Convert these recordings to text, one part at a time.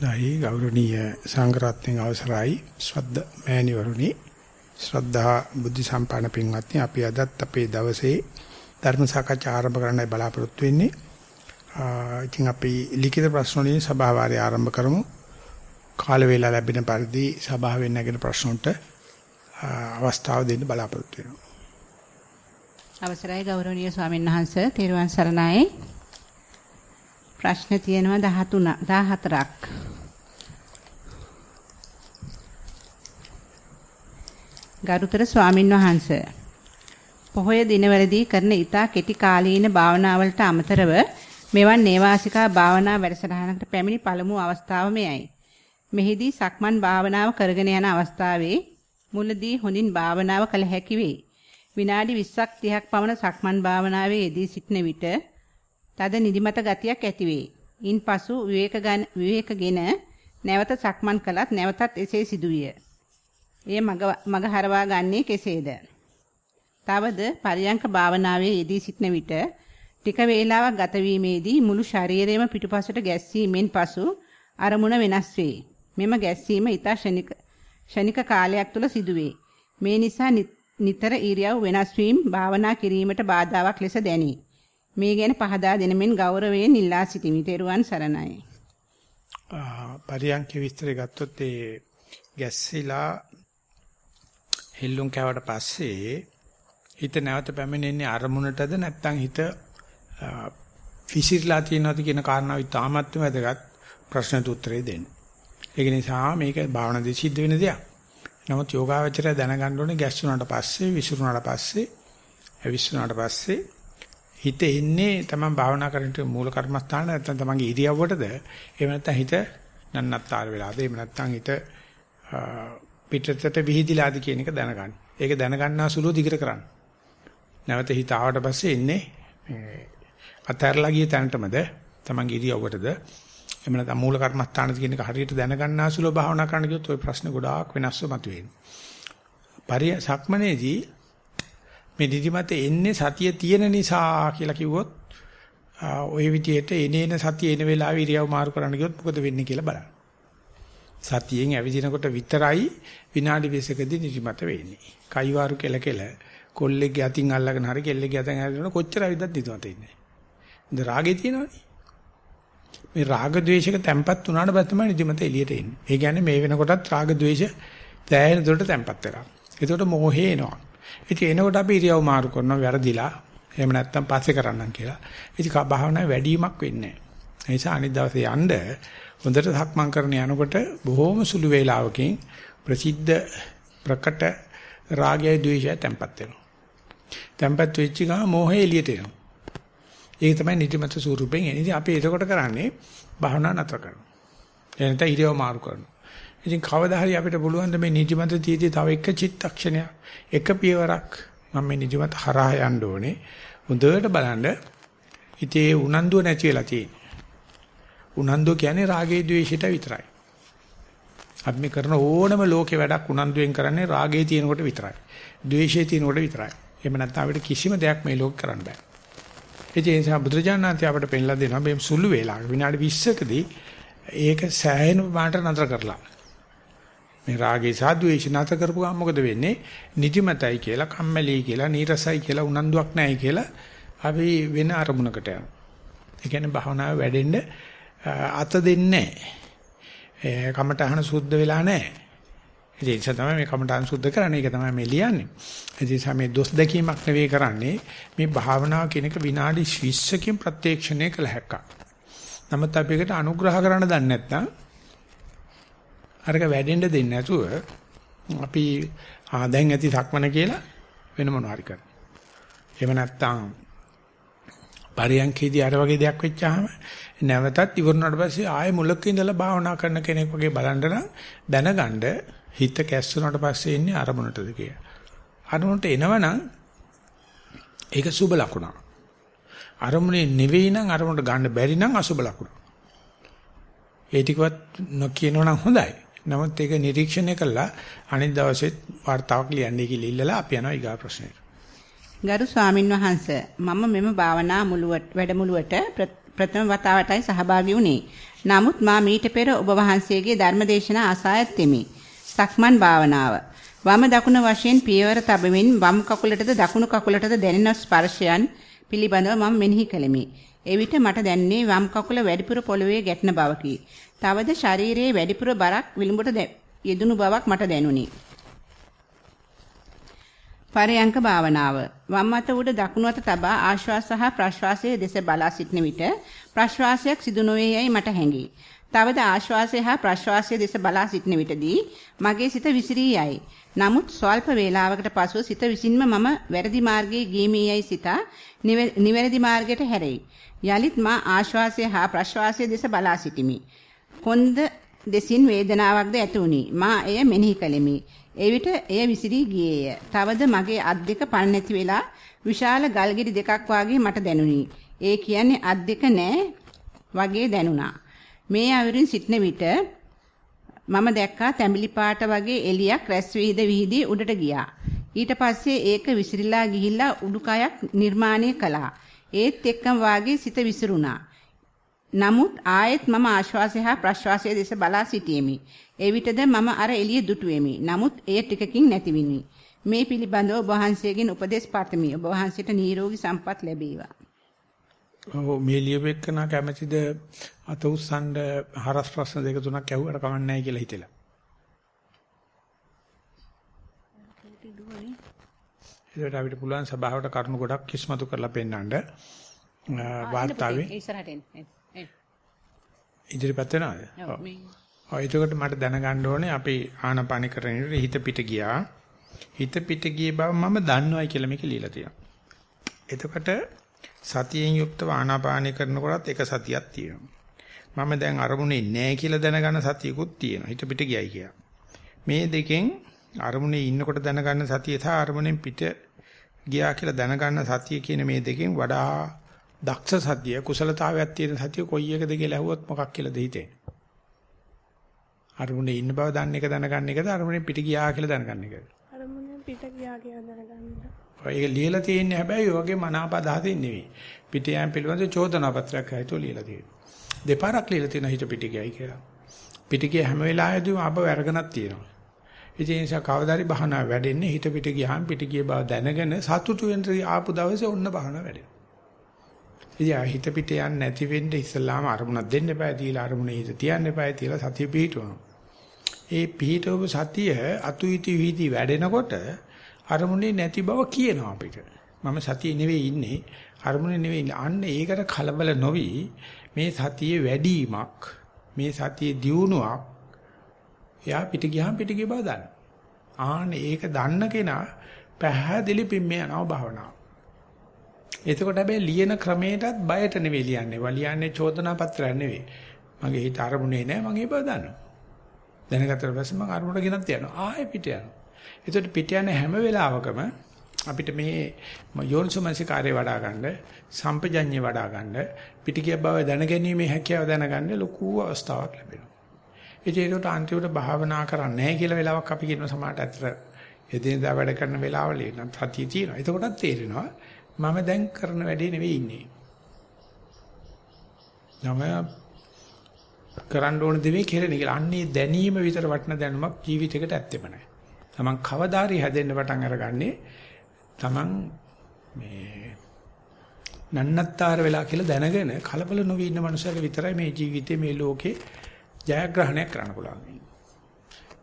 නයි ගෞරවනීය සංඝරත්නයේ අවසරයි ශ්‍රද්ධ මෑණිවරුනි ශ්‍රද්ධා බුද්ධ සම්පන්න පින්වත්නි අපි අදත් අපේ දවසේ ධර්ම සාකච්ඡා ආරම්භ කරන්නයි බලාපොරොත්තු වෙන්නේ. ඉතින් අපි ලිඛිත ප්‍රශ්න වලින් සභාවාරය ආරම්භ කරමු. කාල වේලා ලැබෙන පරිදි සභාවෙන් නැගෙන ප්‍රශ්න වලට අවස්ථාව දෙන්න බලාපොරොත්තු වෙනවා. අවසරයි ගෞරවනීය ස්වාමීන් වහන්සේ තෙරුවන් සරණයි. ප්‍රශ්න තියෙනවා 13 14ක්. ගරුතර ස්වාමින් වහන්සේ පොහොය දිනවලදී කරන ඊතා කෙටි කාලීන භාවනාවලට අමතරව මෙවන් නේවාසිකා භාවනා වැඩසටහනකට පැමිණි පළමු අවස්ථාව මෙයයි. මෙහිදී සක්මන් භාවනාව කරගෙන යන අවස්ථාවේ මුලදී හොඳින් භාවනාව කළ හැකි වේ. විනාඩි 20ක් 30ක් පමණ සක්මන් භාවනාවේ යෙදී සිටන විට තද නිදිමත ගතියක් ඇති වේ. ඉන්පසු විවේක විවේකගෙන නැවත සක්මන් කළත් නැවතත් එසේ සිදුවිය. එය මග හරවා ගන්නේ කෙසේද? තවද පරියංක භාවනාවේ යෙදී සිටන විට ටික වේලාවක් ගත වීමේදී මුළු ශරීරයම පිටුපසට ගැස්සීමෙන් පසු අරමුණ වෙනස් වේ. මෙම ගැස්සීම ඊට ෂණික කාලයක් තුළ සිදුවේ. මේ නිසා නිතර ඉරියව් වෙනස් වීම භාවනා කිරීමට බාධාවක් ලෙස දැනේ. මේ ගැන පහදා දෙනමින් ගෞරවයෙන් ඉල්ලා සිටිමි. ත්වන් සරණයි. පරියන්ක විස්තරය ගත්තොත් ඒ ගැස්සිලා හෙල්ලුම් කෑවට පස්සේ හිත නැවත පැමිණෙන්නේ අරමුණටද නැත්නම් හිත විසිරලා තියෙනවද කියන කාරණාව ඉතාමත් වැදගත් ප්‍රශ්නට උත්තරේ දෙන්න. ඒක නිසා මේක භාවනාවේ සිද්ධ වෙන දෙයක්. නමුත් යෝගාවචරය දැනගන්න ඕනේ ගැස්සුණාට පස්සේ විසිරුණාට පස්සේ අවිස්සුණාට පස්සේ හිත එන්නේ තමයි භාවනා කරන මූල කර්මස්ථාන නැත්නම් තමන්ගේ ඉරියව්වටද එහෙම නැත්නම් හිත නන්නත්තර වෙලාද එහෙම නැත්නම් හිත පිටතට විහිදිලාද කියන එක දැනගන්න. ඒක දැනගන්නා සුළු දිගට කරන්න. නැවත හිත ආවට පස්සේ එන්නේ අතහැරලා ගිය තැනටමද තමන්ගේ ඉරියව්වටද එහෙම නැත්නම් මූල කර්මස්ථානද කියන එක හරියට දැනගන්නා සුළු භාවනා කරන්න ගියොත් ওই ප්‍රශ්න ගොඩාක් වෙනස්ව මතුවෙනවා. පරිය සක්මනේදී මේ නිදිමත එන්නේ සතිය තියෙන නිසා කියලා කිව්වොත් ওই විදියට එනේන සතිය එන වෙලාවේ ඉරියව් මාරු කරන්න ගියොත් මොකද වෙන්නේ කියලා බලන්න. සතියෙන් ඇවිදිනකොට විතරයි විනාඩි 20කදී නිදිමත වෙන්නේ. කයි වාරු කෙල කෙල කොල්ලෙක්ගේ අතින් අල්ලගෙන හරි කෙල්ලෙක්ගේ අතෙන් අල්ලගෙන කොච්චර ඇවිද්දත් නිදිමත එන්නේ. ඉතින් රාගේ තියෙනවනේ. මේ රාග ద్వේෂක තැම්පත් වුණාට පස්සේ තමයි නිදිමත එළියට එන්නේ. ඒ කියන්නේ මේ වෙනකොටත් රාග ద్వේෂ දැයෙන දොරට තැම්පත් වෙනවා. ඒකට මොහේ එනවා. ඉතින් එනකොට අපි ඉරියව් මාරු කරනවා වැරදිලා. එහෙම නැත්නම් පස්සේ කරන්නම් කියලා. ඉතින් භාවනාවේ වැඩිවීමක් වෙන්නේ නැහැ. ඒ නිසා අනිත් දවසේ යන්න හොඳට සක්මන් කරන යනකොට බොහොම සුළු වේලාවකින් ප්‍රසිද්ධ ප්‍රකට රාගය ද්වේෂය තැම්පත් වෙනවා. තැම්පත් වෙච්ච ගමන් මෝහය එළියට එනවා. ඒක තමයි නිදිමත ස්වරූපයෙන් එන්නේ. ඉතින් අපි එතකොට කරන්නේ භාවනා නතර කරනවා. එනත ඉරියව් මාරු කරනවා. ඉතින් කවදා හරි අපිට පුළුවන් මේ නිදිමත තියදී තව එක චිත්තක්ෂණයක් එක පියවරක් මම මේ නිදිමත හරහා යන්න ඕනේ. හොඳට බලන්න හිතේ උනන්දුව නැති වෙලා තියෙන්නේ. උනන්දුව කියන්නේ රාගේ ద్వේෂයට විතරයි. අපි මේ කරන ඕනම ලෝකේ වැඩක් උනන්දුවෙන් කරන්නේ රාගේ තියෙනකොට විතරයි. ద్వේෂේ තියෙනකොට විතරයි. එහෙම නැත්නම් අපිට කිසිම දෙයක් මේ ලෝකේ කරන්න බෑ. ඒ නිසා බුදුරජාණන්තය අපිට පෙන්ලා දෙනවා මේ සුළු වේලාවක විනාඩි 20කදී ඒක සෑහෙන ප්‍රමාණයට නතර කරලා මේ රාගේ සාද්වේෂ නැත කරපු ගමන් මොකද වෙන්නේ? නිදිමතයි කියලා, කම්මැලි කියලා, නීරසයි කියලා, උනන්දුවක් නැහැ කියලා අපි වෙන අරමුණකට යනවා. ඒ කියන්නේ භාවනාව වැඩෙන්න අත දෙන්නේ නැහැ. කමටහන සුද්ධ වෙලා නැහැ. ඒ නිසා තමයි මේ කමටහන් සුද්ධ කරන්නේ. ඒක තමයි මේ ලියන්නේ. ඒ නිසා මේ දොස් දැකීමක් නෙවෙයි කරන්නේ. මේ භාවනාව කියන එක විනාඩි 20කින් ප්‍රත්‍යක්ෂණය කළ හැකියි. නමුත් අපි ඒකට අනුග්‍රහ කරන්න දන්නේ නැත්නම් අරක වැඩෙන්න දෙන්නේ නැතුව අපි ආ දැන් ඇති සක්මන කියලා වෙන මොනවා හරි කරනවා. එහෙම නැත්නම් පරියන්කේදී අර වගේ දෙයක් වෙච්චාම නැවතත් ඉවරනාට පස්සේ ආයෙ මුලක ඉඳලා භාවනා කරන කෙනෙක් වගේ බලන්න නම් දැනගන්න හිත කැස්සුනාට පස්සේ ඉන්නේ අරමුණටද කියලා. අරමුණට එනවනම් ඒක සුබ ලකුණක්. අරමුණේ නෙවෙයි නම් අරමුණට ගන්න බැරි නම් අසුබ ලකුණක්. ඒ ටිකවත් නොකියනවනම් හොඳයි. නමුත් ඒක නිරීක්ෂණය කළා අනිත් දවසෙත් වார்த்தාවක් ලියන්නේ කියලා ඉල්ලලා අපි යනවා ඊගා ප්‍රශ්නෙට. ගරු ස්වාමින් වහන්සේ මම මෙම භාවනා මුලුවට වැඩමුළුවට ප්‍රථම වතාවටයි සහභාගී වුණේ. නමුත් මා මීට පෙර ඔබ වහන්සේගේ ධර්මදේශන අසායත් තෙමි. සක්මන් භාවනාව. වම දකුණ වශයෙන් පියවර තබමින් වම් කකුලටද දකුණු කකුලටද දැනෙන ස්පර්ශයන් පිළිබඳව මම මෙනෙහි කළෙමි. එවිට මට දැනෙන්නේ වම් කකුල වැඩිපුර පොළවේ ගැටෙන බවකි. තවද ශරීරයේ වැඩිපුර බරක් විලුඹට යෙදුණු බවක් මට දැනුනි. පරයන්ක භාවනාව වම් අත උඩ දකුණු අත තබා ආශ්වාස සහ ප්‍රශ්වාසයේ දෙස බලා සිටන විට ප්‍රශ්වාසයක් සිදු නොවේ යයි මට හැඟේ. තවද ආශ්වාසය හා ප්‍රශ්වාසය දෙස බලා සිටන විටදී මගේ සිත විසිරී යයි. නමුත් ස්වල්ප වේලාවකට පසුව සිත විසින්ම මම වැරදි මාර්ගයේ ගියමි යයි සිතා නිවැරදි මාර්ගයට හැරෙයි. යලිත් මා ආශ්වාසය හා ප්‍රශ්වාසය දෙස බලා සිටිමි. කොන්ද දෙසින් වේදනාවක්ද ඇති වුනි. මා එය මෙනෙහි කළෙමි. එවිට එය විසිරී ගියේය. තවද මගේ අත් දෙක පණ නැති වෙලා විශාල ගල්ගෙඩි දෙකක් වාගේ මට දැනුනි. ඒ කියන්නේ අත් දෙක නෑ වගේ දැනුණා. මේ අයුරින් සිටන විට මම දැක්කා තැඹිලි පාට වගේ එලියක් රැස් විහිද විහිදී උඩට ගියා. ඊට පස්සේ ඒක විසිරීලා ගිහිල්ලා උඩුකයක් නිර්මාණය කළා. ඒත් එක්කම වාගේ සිත විසිරුණා. නමුත් ආයෙත් මම ආශ්වාසය හා ප්‍රශ්වාසය දෙස බලා සිටියෙමි. එවිටද මම අර එළිය දුටුවෙමි. නමුත් එය ටිකකින් නැතිවිනි. මේ පිළිබඳව ඔබ වහන්සේගෙන් උපදෙස් පතමි. ඔබ වහන්සේට නිරෝගී සම්පත් ලැබේවා. ඔව් මේ ලියවෙකන කැමැතිද අත උස්සන්න හරස් ප්‍රශ්න දෙක තුනක් ඇහුවට කමක් නැහැ කියලා හිතලා. ඒකට අපිට පුළුවන් සභාවට කරුණු ගොඩක් කිස්මතු කරලා පෙන්නන්න. වාර්තාවේ ඉස්සරහට එන්න. ඉදිරිපත් වෙනවද? ඔව්. ඔය එතකොට මට දැනගන්න ඕනේ අපි ආනපාන කරන හිත පිට ගියා. හිත පිට ගියේ බව මම දන්නවයි කියලා මේක ලියලා තියෙනවා. එතකොට සතියෙන් යුක්තව ආනාපානය කරනකොටත් එක සතියක් තියෙනවා. මම දැන් අරමුණේ නැහැ කියලා දැනගන්න සතියකුත් තියෙනවා. හිත පිට ගියයි කියලා. මේ දෙකෙන් අරමුණේ ඉන්නකොට දැනගන්න සතිය සහ අරමුණෙන් පිට ගියා කියලා දැනගන්න සතිය කියන මේ දෙකෙන් වඩා දක්ෂ සතිය කුසලතාවයක් තියෙන සතිය කොයි එකද කියලා ඇහුවොත් මොකක් කියලාද හිතෙන්නේ? අරමුණේ ඉන්න බව දන්න එක දැනගන්න එකද අරමුණෙන් පිට ගියා කියලා දැනගන්න එකද? අරමුණෙන් පිට ගියා කියලා දැනගන්න. ඒක ලියලා තියෙන්නේ හැබැයි ඔය වගේ මනාපදාතින් නෙවෙයි. පිට යෑම පිළිබඳ චෝදනා පත්‍රයක් හයිතෝ ලියලා තියෙනවා. දෙපාරක් ලියලා තියෙන හිත පිට ගියයි කියලා. පිට ගිය හැම වෙලාවෙදීම ආපහු අරගෙනක් තියෙනවා. ඒ නිසා කවදාරි බහනා වැඩෙන්නේ හිත පිට ගියාම පිට ගිය බව දැනගෙන සතුටු වෙන්න ආපු දවසේ ඔන්න බහනා වැඩෙනවා. ඉතින් හිත පිට යන්නේ නැති වෙන්න ඉස්සලාම අරමුණක් දෙන්න එපා. දීලා අරමුණේ හිත තියන්න එපා. තියලා සතිය පිහිටවනවා. ඒ පිහිටවපු සතිය අතුයිති විහිදි වැඩෙනකොට අරමුණේ නැති බව කියනවා අපිට. මම සතියේ නෙවෙයි ඉන්නේ අරමුණේ නෙවෙයි. අන්න ඒකට කලබල නොවි මේ සතියේ වැඩිවීමක් මේ සතියේ දියුණුවක් එයා පිට ගියාම පිට ගිය බව දන්න. ආන්න ඒක දන්න කෙනා පැහැදිලි පිම්මේ යනවා භාවනාව. එතකොට හැබැයි ලියන ක්‍රමයටත් බයට නෙවෙයි ලියන්නේ. වලියන්නේ චෝදනා පත්‍රයක් නෙවෙයි. මගේ හිත අරමුණේ නැහැ මගේ බව දන්නවා. දැනගත්තට පස්සේ මම අරමුණට ගෙනත් යනවා. ආයෙ පිට යනවා. එතකොට පිට යන හැම වෙලාවකම අපිට මේ යෝනිසෝමනසිකාරය වඩා ගන්න, සම්පජඤ්ඤය වඩා ගන්න, පිටිකිය බව දැනගැනීමේ හැකියාව දැනගන්න ලොකු අවස්ථාවක් ලැබෙනවා. ඒකට අන්තිමට භාවනා කරන්නේ නැහැ කියලා වෙලාවක් අපි කියන සමාහට අතර එදිනදා වැඩ කරන වෙලාවල නම් සතිය තියෙනවා. එතකොටත් තේරෙනවා මම දැන් කරන වැඩේ නෙවෙයි ඉන්නේ. නම කරන්න ඕන දෙමේ කෙරෙන කියලා. අන්නේ දැනීම විතර වටන දැනුමක් ජීවිතයකට ඇත්තෙම නැහැ. Taman කවදාරි හැදෙන්න පටන් අරගන්නේ Taman මේ නන්නත්තර වෙලා කියලා දැනගෙන කලබල නොවි ඉන්න මනුස්සයල විතරයි මේ ජීවිතේ මේ ලෝකේ ජයග්‍රහණය කරන්න පුළුවන්.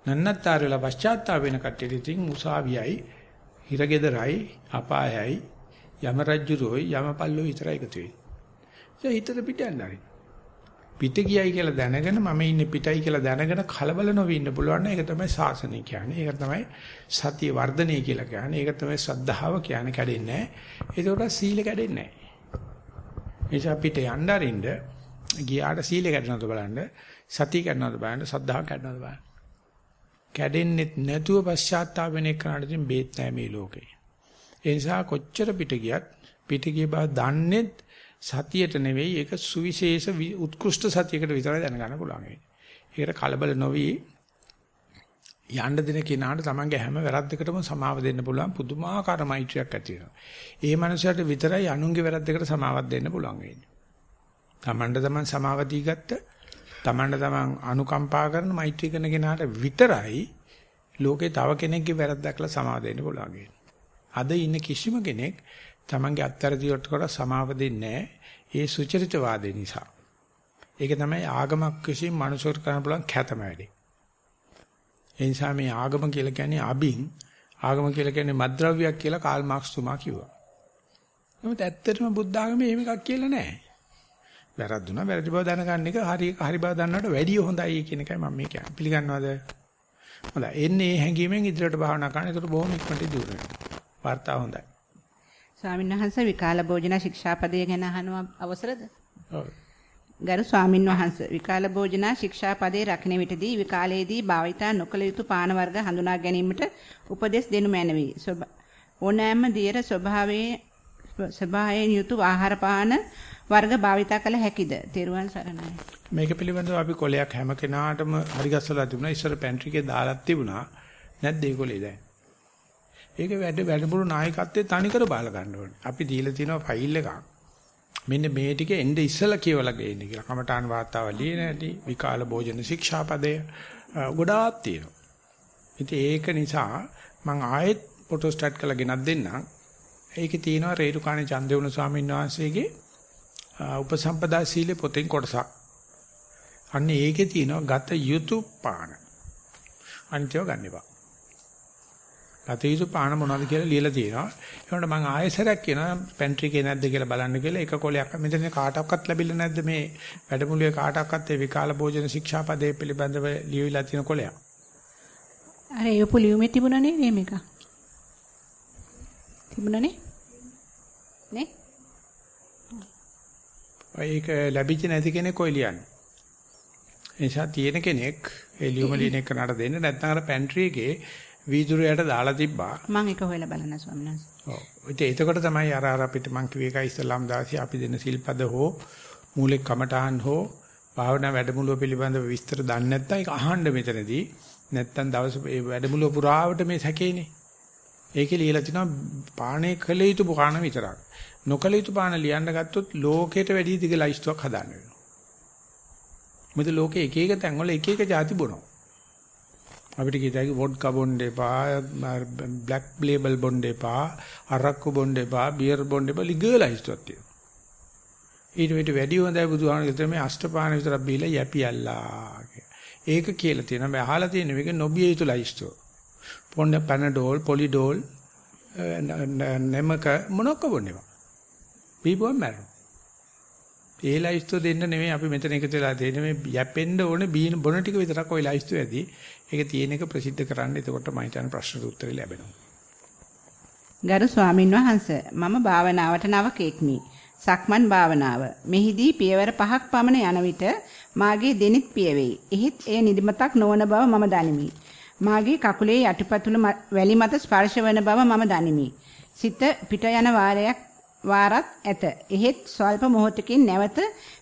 නන්නත්තර වෙලා පශ්චාත්තාප වෙන කට්ටියට ඉතින් උසාවියයි හිරගෙදරයි අපායයි යම රජ්ජුරෝයි යමපල්ලෝ විතරයි එකතු වෙන්නේ. ඒ හිතට පිට යන්නයි. පිට ගියයි කියලා දැනගෙන මම ඉන්නේ පිටයි කියලා දැනගෙන කලබල නොවී ඉන්න පුළුවන් නම් ඒක තමයි සාසනය කියන්නේ. ඒක තමයි සතිය වර්ධනය කියලා කියන්නේ. ඒක තමයි සද්ධාව කියන්නේ කැඩෙන්නේ නැහැ. ඒකට සීල කැඩෙන්නේ නැහැ. එනිසා පිට යන්න අරින්න ගියාට සීල කැඩෙනවද බලන්න, සතිය කැඩෙනවද බලන්න, සද්ධාව කැඩෙනවද බලන්න. කැඩෙන්නේ නැතුව පශ්චාත්තාප වෙන එකනට බේත් නැහැ මේ ලෝකේ. ඒ නිසා කොච්චර පිට ගියත් පිට ගිය බව දන්නේත් සතියට නෙවෙයි ඒක සුවිශේෂ උත්කෘෂ්ඨ සතියකට විතරයි දැනගන්න පුළුවන් වෙන්නේ. ඒකට කලබල නොවි යන්න දෙන කෙනාට තමන්ගේ හැම වැරද්දකටම සමාව දෙන්න පුළුවන් පුදුමාකාර මෛත්‍රියක් ඇති වෙනවා. ඒ මනුස්සයාට විතරයි අනුන්ගේ වැරද්දකට සමාවක් දෙන්න පුළුවන් වෙන්නේ. තමන්ට තමන් සමාව දීගත්ත තමන්ට තමන් අනුකම්පා කරන මෛත්‍රී කරන කෙනාට විතරයි ලෝකේ තව කෙනෙක්ගේ වැරද්ද දැකලා සමාව දෙන්න පුළුවන්. අද ඉන්න කිසිම කෙනෙක් තමන්ගේ අත්තරදී වලට කොට සමාව දෙන්නේ ඒ සුචරිතවාදී නිසා. ඒක තමයි ආගමක් විසින් මනුෂ්‍යර කරන්න පුළුවන් කැතම වැඩේ. ඒ නිසා මේ ආගම කියලා කියන්නේ අබින් ආගම කියලා කියන්නේ මද්ද්‍රව්‍යයක් කියලා කාල් මාක්ස් තුමා කිව්වා. නමුත් ඇත්තටම බුද්ධ ආගමේ එහෙම එකක් කියලා නැහැ. වැරද්දුනා වැරදි බව දැනගන්න එක හරි හරි බව දන්නවට වැඩිය හොඳයි කියන එකයි මම මේ කියන්නේ. පිළිගන්නවද? හොඳයි. එන්නේ මේ හැඟීමෙන් ඉදිරියට භාවනා කරන. ඒකට බොහොම ඉක්මනට දියුණු වෙනවා. වාර්තා හොඳයි. ස්වාමීන් වහන්සේ විකාල භෝජන ශික්ෂාපදය ගැන අහනවා අවසරද? ඔව්. ගරු ස්වාමින් වහන්සේ විකාල භෝජනා ශික්ෂාපදයේ රකින්න විටදී විකාලයේදී භාවිතා නොකළ යුතු පාන වර්ග හඳුනා ගැනීමට උපදෙස් දෙනු මැනවි. ඕනෑම දියර ස්වභාවයේ ස්වභාවයෙන් යුතු ආහාර පාන වර්ග භාවිතා කළ හැකිද? තෙරුවන් සරණයි. මේක පිළිබඳව අපි කොලයක් හැම කෙනාටම හරි ගස්සලා තිබුණා. ඉස්සර පැන්ට්‍රි එකේ දාලා තිබුණා. නැද්ද ඒ කොලේ දැන්? ඒක වැඩ වැඩමුළු නායකත්වයේ තනිකර බාල ගන්න ඕනේ. අපි දීලා තියෙනවා ෆයිල් එකක්. මෙන්න මේ ටික එnde ඉස්සලා කියවලා ගේන්න කියලා. කමඨාන් වාතාව ලියන ඇති විකාල භෝජන ශික්ෂාපදය ගොඩාක් තියෙනවා. ඉතින් ඒක නිසා මම ආයෙත් ෆොටෝ ස්ටාර්ට් කරලා ගෙනත් දෙන්නම්. ඒකේ තියෙනවා රේරුකාණේ චන්දේවුණ ස්වාමීන් වහන්සේගේ උපසම්පදා සීලේ පොතෙන් කොටසක්. අන්න ඒකේ තියෙනවා ගත යුතු පාන. අනිත්‍යව ගන්න එපා. ගත යුතු පාන මොනවද කියලා ලියලා තියෙනවා. ඒකට මම ආයෙසරක් කියනවා පැන්ට්‍රි එකේ නැද්ද කියලා බලන්න කියලා එක කොලයක් මෙතන කාටවත් ලැබිලා නැද්ද මේ වැඩමුළුවේ කාටවත් ඒ විකාල භෝජන ශික්ෂාපදයේ පිළිබඳව ලියවිලා තියෙන කොලයක්. අර ඒ පොලියුමේ තිබුණනේ නේ මේක. තිබුණනේ? නේ? ඒක ලැබිච්ච නැති කෙනෙක් කොයි ලියන්නේ. ඒ නිසා තියෙන කෙනෙක් ඒ ලියුම ලියන එක නට දෙන්න නැත්නම් අර පැන්ට්‍රි එකේ වීදුරයට දාලා තිබ්බා. මම ඒක හොයලා බලන්න ස්වාමීන් වහන්සේ. ඔව්. එතකොට තමයි අර අර අපිට මං කිව්ව එකයි ඉස්ලාම් දාසි අපි දෙන සිල්පද හෝ මූලික කමඨාන් හෝ භාවනා වැඩමුළුව පිළිබඳව විස්තර දන්නේ නැත්නම් ඒක අහන්න මෙතනදී. නැත්නම් දවස් මේ වැඩමුළුව පුරාවට මේ සැකේනේ. ඒකේ ලියලා තිනවා පාණේ කළ යුතු පාන විතරක්. නොකළ යුතු පාන ලියන්න ගත්තොත් ලෝකයට වැඩි දිග ලයිස්තුවක් හදාන්න වෙනවා. මොකද ලෝකේ එක එක තැන්වල එක එක ಜಾති බොනවා. අපිට කියතයි වොඩ්කා බොන්න එපා, බ්ලැක් ලේබල් බොන්න එපා, අරක්කු බොන්න එපා, බියර් බොන්න එපා ලිගලයිස්තුවක් තියෙනවා. ඊට මෙට වැඩි හොඳයි බුදුහාමුදුරුවෝ කියන මේ අෂ්ටපාන විතරක් බීලා යැපියල්ලා ඒක කියලා තියෙනවා. මම අහලා තියෙන මේක නොබිය යුතු ලයිස්තුව. පොන්න පැනඩෝල්, පොලිඩෝල්, නෙමක මොනක බොන්නේවා. බීපුවම මැරෙනවා. ඒ ලයිස්තුව දෙන්න නෙමෙයි අපි මෙතන එකතු වෙලා තියෙන්නේ මේ යැපෙන්න ඕනේ බීන බොන ටික විතරක් ওই ලයිස්තුව ඇදී. ඒක තියෙන එක ප්‍රසිද්ධ කරන්න. එතකොට මම හිතන්නේ ප්‍රශ්නට උත්තර ලැබෙනවා. ගරු ස්වාමින් වහන්සේ මම භාවනාවට නවකෙක්මි. සක්මන් භාවනාව. මෙහිදී පියවර පහක් පමණ යන විට මාගේ දෙනිත් පියවෙයි. එහෙත් එය නිදිමතක් නොවන බව මම දනිමි. මාගේ කකුලේ යටිපතුල වැලි මත ස්පර්ශ වන බව මම දනිමි. සිත පිට යන වාරයක් වාරත් ඇත. එහෙත් ස්වල්ප මොහොතකින් නැවත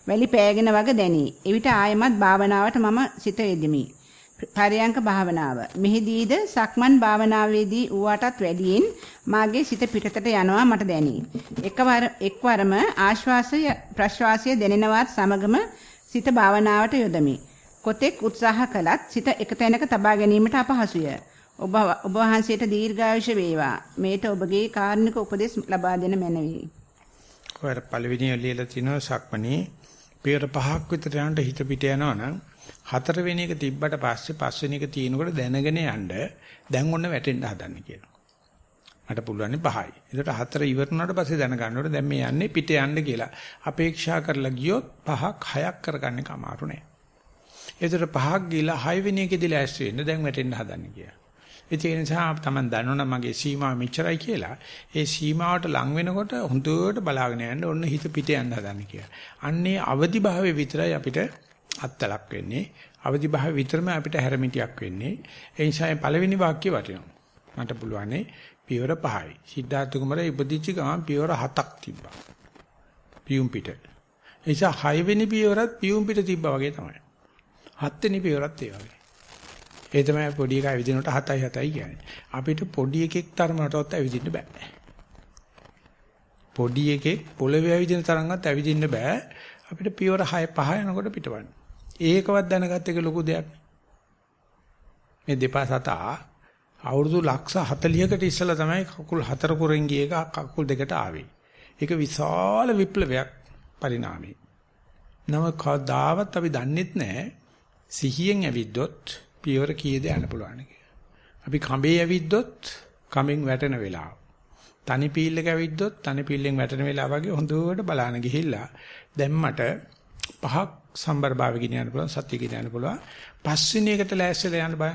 වැලි පෑගෙන වග දැනේ. එවිට ආයමත් භාවනාවට මම සිත යෙදෙමි. පරයන්ක භාවනාව. මෙහිදීද සක්මන් භාවනාවේදී ඌවටත් වැඩියෙන් මාගේ සිත පිටතට යනවා මට දැනේ. එකවර එක්වරම ආශ්වාසය ප්‍රශ්වාසය දැනෙනවත් සමගම සිත භාවනාවට යොදමි. කොතෙක් උත්සාහ කළත් සිත එක තැනක තබා ගැනීමට අපහසුය. ඔබ ඔබ වහන්සේට දීර්ඝායුෂ වේවා. මේට ඔබගේ කාරුණික උපදෙස් ලබා දෙන මැනවි. ඔය පළවෙනි ලියලා තිනවා සක්මණේ පියර පහක් විතර යනට හිත පිට යනවනම් හතර වෙනි එක තිබ්බට පස්සේ පස්වෙනි එක තියෙනකොට දැනගෙන යන්න දැන් ඔන්න වැටෙන්න හදන්න කියනවා. මට පුළුවන් පහයි. ඒකට හතර ඉවරනාට පස්සේ දැනගන්න ඕනේ දැන් මේ යන්නේ පිට යන්න කියලා. අපේක්ෂා කරලා ගියොත් පහක් හයක් කරගන්න එක අමාරු නෑ. ඒතර පහක් ගිහලා 6 වෙනි එකේදී ලෑස්ති වෙන්න දැන් වැටෙන්න හදන්නේ කියලා. ඒ නිසා තමයි දන්නවනම් මගේ සීමාව මෙච්චරයි කියලා. ඒ සීමාවට ලං වෙනකොට හොඳට බලාගෙන යන්න ඕන හිත පිට යන්න හදන්නේ කියලා. අන්නේ අවදි භාවයේ විතරයි අපිට අත්තලක් වෙන්නේ. අවදි භාවයේ විතරම අපිට හැරමිටියක් වෙන්නේ. ඒ නිසා පළවෙනි වාක්‍ය වටිනවා. මට පුළුවන්නේ පියවර 5යි. සිද්ධාර්ථ කුමාරයා ඉපදිච්ච ගමන් පියවර 7ක් තිබ්බා. පියුම් පිට. ඒ නිසා 6 වෙනි පියවරත් පියුම් පිට තිබ්බා වගේ තමයි. හත්වෙනි පියවරත් ඒ වගේ. ඒ තමයි පොඩි එකා ඇවිදිනකොට 7යි 7යි කියන්නේ. අපිට පොඩි එකෙක් තරමටවත් ඇවිදින්න බෑ. පොඩි එකෙක් පොළවේ ඇවිදින තරම්වත් ඇවිදින්න බෑ. අපිට පියවර 6 5 යනකොට පිටවන්න. ඒකවත් දැනගත්ත එක ලොකු දෙයක්. මේ දෙපා සතා අවුරුදු ලක්ෂ 40කට ඉස්සෙල්ලා තමයි කකුල් හතර කුරෙන් ගිය එක කකුල් දෙකට ආවේ. ඒක විශාල විප්ලවයක් පරිණාමය. නම කවදාවත් අපි දන්නෙත් නැහැ සිහියෙන් ඇවිද්දොත් පියවර කීයද යන්න පුළුවන් කියලා. අපි කඹේ ඇවිද්දොත් කමෙන් වැටෙන වෙලාව. තනි පීල්ලක ඇවිද්දොත් තනි පීල්ලෙන් වැටෙන වෙලාව වගේ හොඳට බලන්න ගිහිල්ලා දැන් මට පහක් සම්බර භාවය ගෙනියන්න පුළුවන් සත්‍ය ගෙනියන්න පුළුවන් පස්වෙනි එකට ලෑස්තිලා යන්න බෑ.